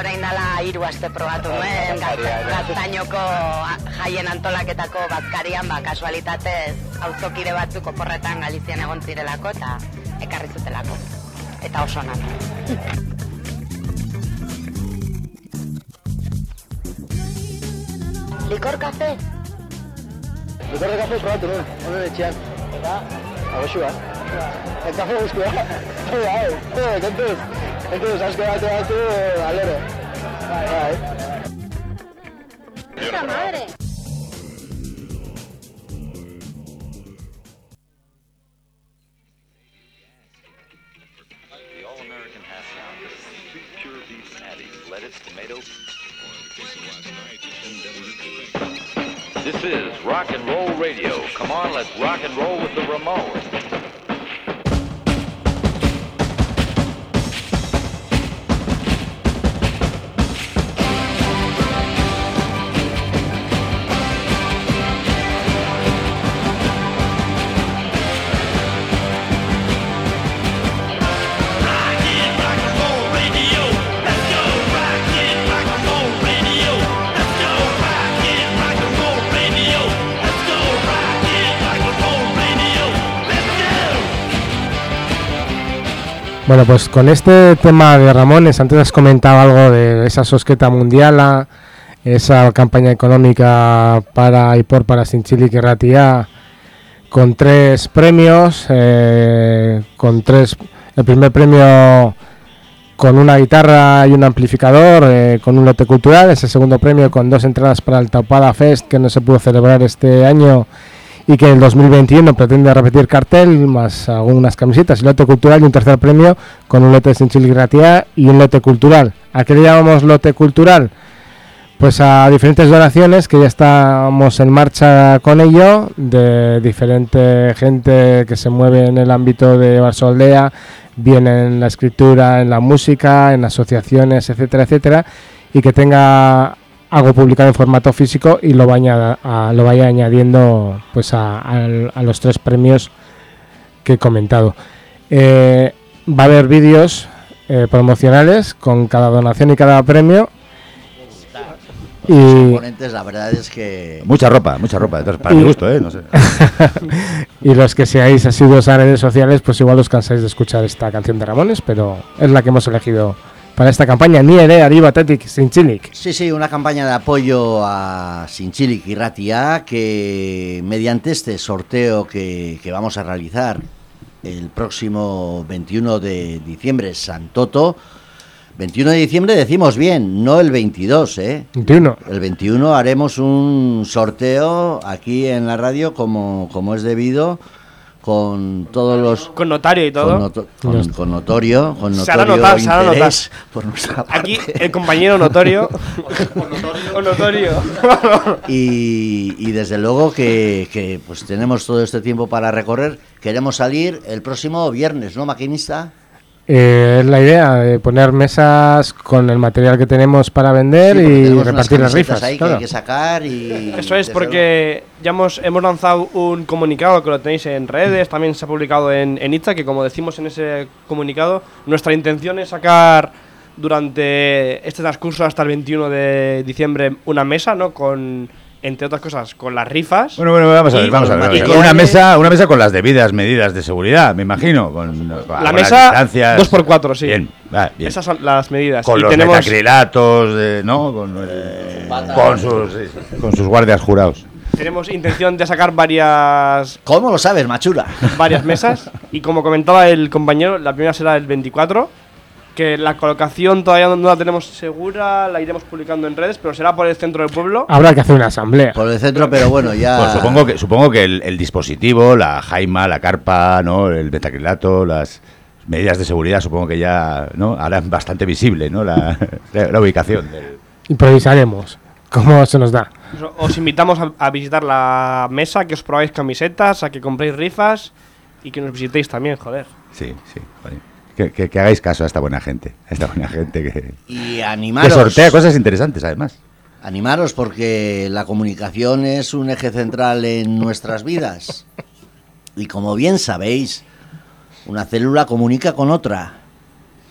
orain dela hiru aste probatu nuen, gazta- gaztainoko jaien antolaketako bazkarian, ba, kasualitatez, auzokide batzuk oporretan Galizian egon zirelako, eta ekarri zutelako. Eta oso onak. Likor kafe? Licor de café probatu nuen, honen etxean. Eta? I wish you well. Yeah. A whole square. Hey, hey, good news. Good news. Let's go out there, out there. I love it. All right. All right. lettuce, tomatoes. This is rock and roll radio. Come on, let's rock and roll with the Ramones. Bueno, pues con este tema de Ramones, antes has comentado algo de esa sosqueta mundial, esa campaña económica para y por para Sinchili y Ratia, con tres premios, eh, con tres, el primer premio con una guitarra y un amplificador, eh, con un lote cultural, ese segundo premio con dos entradas para el Taupada Fest que no se pudo celebrar este año y que en el 2021 pretende repetir cartel, más algunas camisetas y lote cultural y un tercer premio con un lote de Sinchil Gratia y un lote cultural. ¿A qué le llamamos lote cultural? Pues a diferentes donaciones que ya estamos en marcha con ello, de diferente gente que se mueve en el ámbito de Barsoldea, bien en la escritura, en la música, en asociaciones, etcétera, etcétera, y que tenga algo publicado en formato físico y lo vaya, a- lo vaya añadiendo pues a, al- a los tres premios que he comentado. Eh, va a haber vídeos eh, promocionales con cada donación y cada premio. Los Y, componentes, la verdad es que... Mucha ropa, mucha ropa. Para Y- mi gusto, ¿eh? No sé. y los que seáis asiduos a redes sociales, pues igual os cansáis de escuchar esta canción de Ramones, pero es la que hemos elegido para esta campaña. Niere, Arriba, Tetic, Sinchilik. Sí, sí, una campaña de apoyo a Sinchilik y Ratia que mediante este sorteo que, que vamos a realizar el próximo 21 de diciembre, Santoto. 21 de diciembre decimos bien, no el 22, ¿eh? 21. El 21 haremos un sorteo aquí en la radio como, como es debido con todos los... Con notario y todo. Con, noto- con- con notorio, con Se hará notorio notar, se por nuestra Aquí el compañero notorio. o notorio. y, y desde luego que, que, pues tenemos todo este tiempo para recorrer. Queremos salir el próximo viernes, ¿no, maquinista? Eh, es la idea de poner mesas con el material que tenemos para vender Sí, y repartir las rifas. ahí que hay que sacar y... Eso es porque ya hemos, hemos lanzado un comunicado que lo tenéis en redes, también se ha publicado en, en Itza, que como decimos en ese comunicado, nuestra intención es sacar durante este transcurso hasta el 21 de diciembre una mesa, ¿no? Con, entre otras cosas, con las rifas. Bueno, bueno, vamos a ver, Y vamos a ver. materiales. Una mesa, una mesa con las debidas medidas de seguridad, me imagino. Con, con La mesa distancias. 2x4, sí. Bien, va, bien. Esas son las medidas. Con y los tenemos metacrilatos, de- ¿no? Con, eh, con sus, sí, con sus guardias jurados. Tenemos intención de sacar varias. ¿Cómo lo sabes, Machura? Varias mesas. Y como comentaba el compañero, la primera será el 24. Que la colocación todavía no, la tenemos segura, la iremos publicando en redes, pero será por el centro del pueblo. Habrá que hacer una asamblea. Por el centro, pero bueno, ya... Pues supongo que, supongo que el, el dispositivo, la jaima, la carpa, ¿no? El metacrilato, las medidas de seguridad, supongo que ya ¿no? harán bastante visible ¿no? la, la- la ubicación. del- Improvisaremos, como se nos da. Os- Os invitamos a, a visitar la mesa, que os probáis camisetas, a que compréis rifas y que nos visitéis también, joder. Sí, sí. joder. Que, que- que hagáis caso a esta buena gente. A esta buena gente que, Y que animaros. sortea cosas interesantes, además. Animaros porque la comunicación es un eje central en nuestras vidas. Y como bien sabéis, una célula comunica con otra.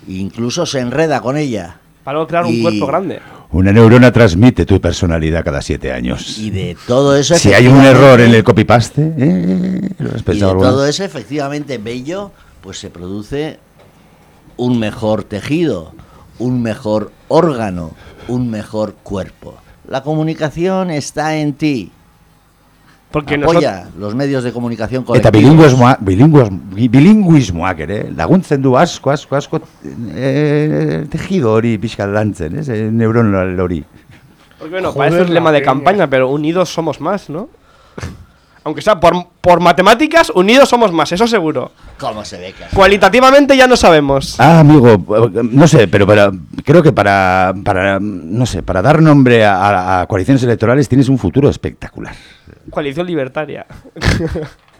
Incluso se enreda con ella. Para crear un cuerpo grande. Una neurona transmite tu personalidad cada siete años. Y de todo eso... Si hay un error en el copy-paste, ¿eh? ¿lo has Y de todo eso efectivamente bello, pues se produce un mejor tejido, un mejor órgano, un mejor cuerpo. La comunicación está en ti. Porque Apoya los medios de comunicación Eta colectivos. bilinguismoa, bilinguis, bilinguismoak ere, laguntzen du asko, asko, asko eh, tejido hori pixka lantzen, ez? Eh, neuronal hori. Porque bueno, Joder, parece un lema de campaña, pero unidos somos más, ¿no? Aunque sea por, por matemáticas, unidos somos más, eso seguro. ¿Cómo se ve que Cualitativamente ya no sabemos. Ah, amigo, eh, no sé, pero para, creo que para, para, no sé, para dar nombre a coaliciones electorales tienes un futuro espectacular. Coalición libertaria.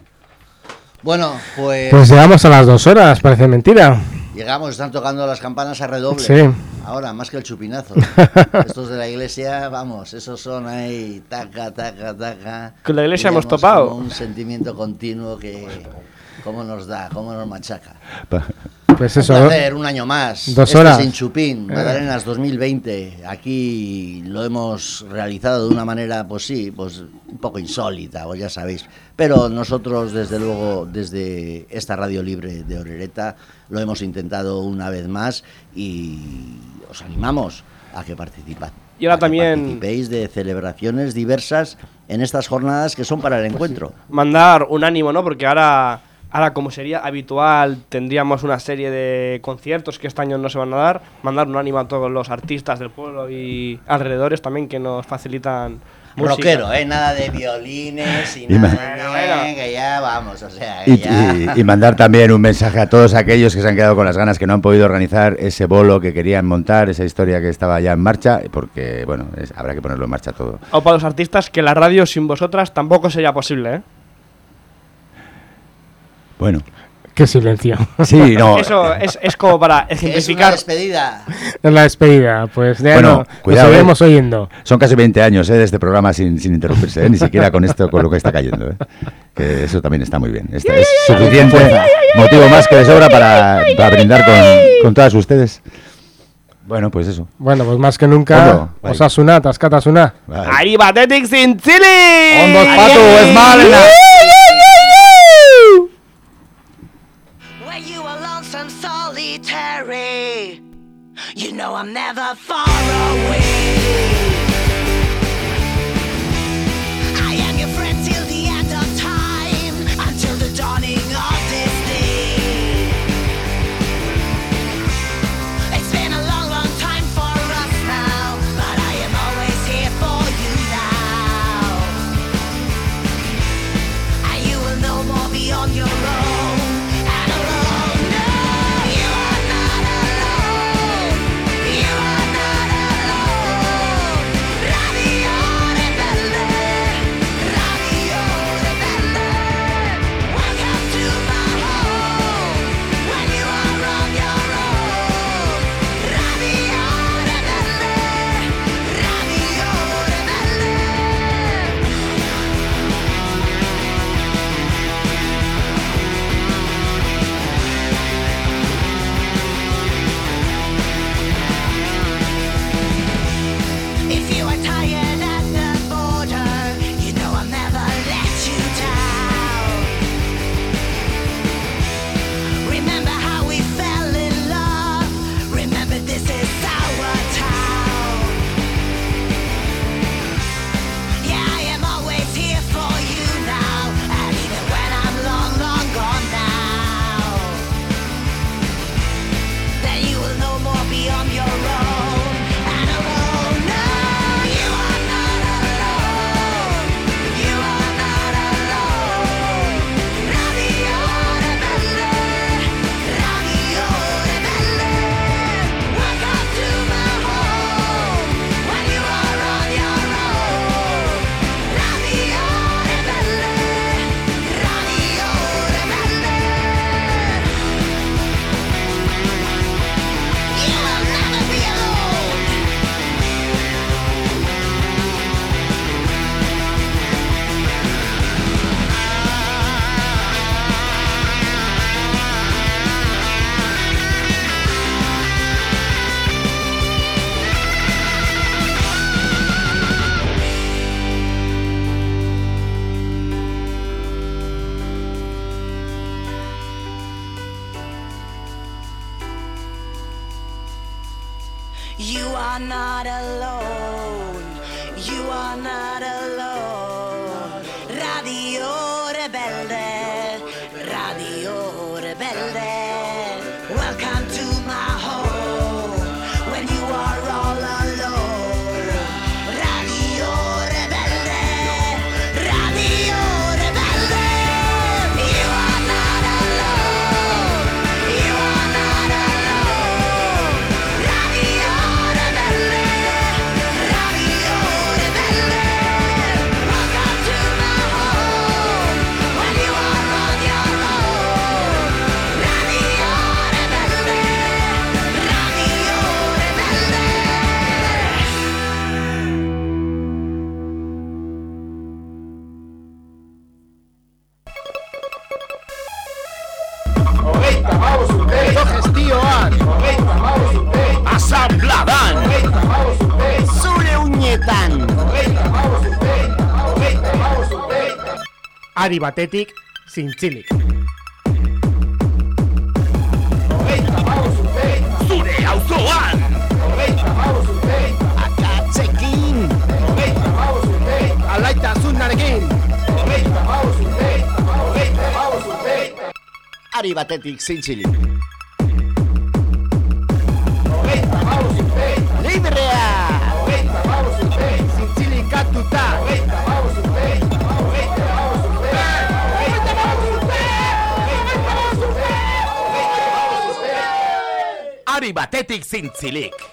Bueno, pues, Pues llegamos a las dos horas, parece mentira. llegamos, están tocando las campanas a redoble. Sí. Ahora, más que el chupinazo. Estos de la iglesia, vamos, esos son ahí, taca, taca, taca. Con la iglesia hemos topado. un sentimiento continuo que, cómo nos da, cómo nos machaca. Pues eso. Un placer, un año más. Dos Este horas. Sin Chupín, Eh. Magdalenas 2020. Aquí lo hemos realizado de una manera, pues sí, pues un poco insólita, pues ya sabéis. Pero nosotros, desde luego, desde esta radio libre de Orereta, lo hemos intentado una vez más y os animamos a que participad. Y ahora también Participéis de celebraciones diversas en estas jornadas que son para el encuentro. mandar un ánimo, ¿no? Porque ahora, ahora como sería habitual, tendríamos una serie de conciertos que este año no se van a dar. Mandar un ánimo a todos los artistas del pueblo y alrededores también que nos facilitan Música. rockero, ¿eh? Nada de violines y, Y nada de... que ya vamos, o sea, que Y, ya... y- y mandar también un mensaje a todos aquellos que se han quedado con las ganas, que no han podido organizar ese bolo que querían montar, esa historia que estaba ya en marcha, porque, bueno, es- habrá que ponerlo en marcha todo. O para los artistas que la radio sin vosotras tampoco sería posible, ¿eh? Bueno. Qué silencio. Sí, no. Eso es, es como para Es una ejemplificar. despedida. En la despedida, pues ya Bueno, no, nos cuidado. seguiremos eh. oyendo. Son casi 20 años eh, de este programa sin, sin interrumpirse, eh, ni siquiera con esto, con lo que está cayendo. eh. Que eso también está muy bien. Este es suficiente motivo más que de sobra para, para brindar con, con todas ustedes. Bueno, pues eso. Bueno, pues más que nunca. Osasuna, Tascatasuna. ¡Ahí Batetic sin chili! Ondos patu, ez you know I'm never far away. Ari batetik, zintzilik. Hogeita maus urte. Zure auzoan! Hogeita maus urte. Akatzekin! Hogeita maus urte. Alaitasunarekin! Hogeita maus urte. Hogeita maus urte. Ari batetik zintzilik. Hori batetik zintzilik.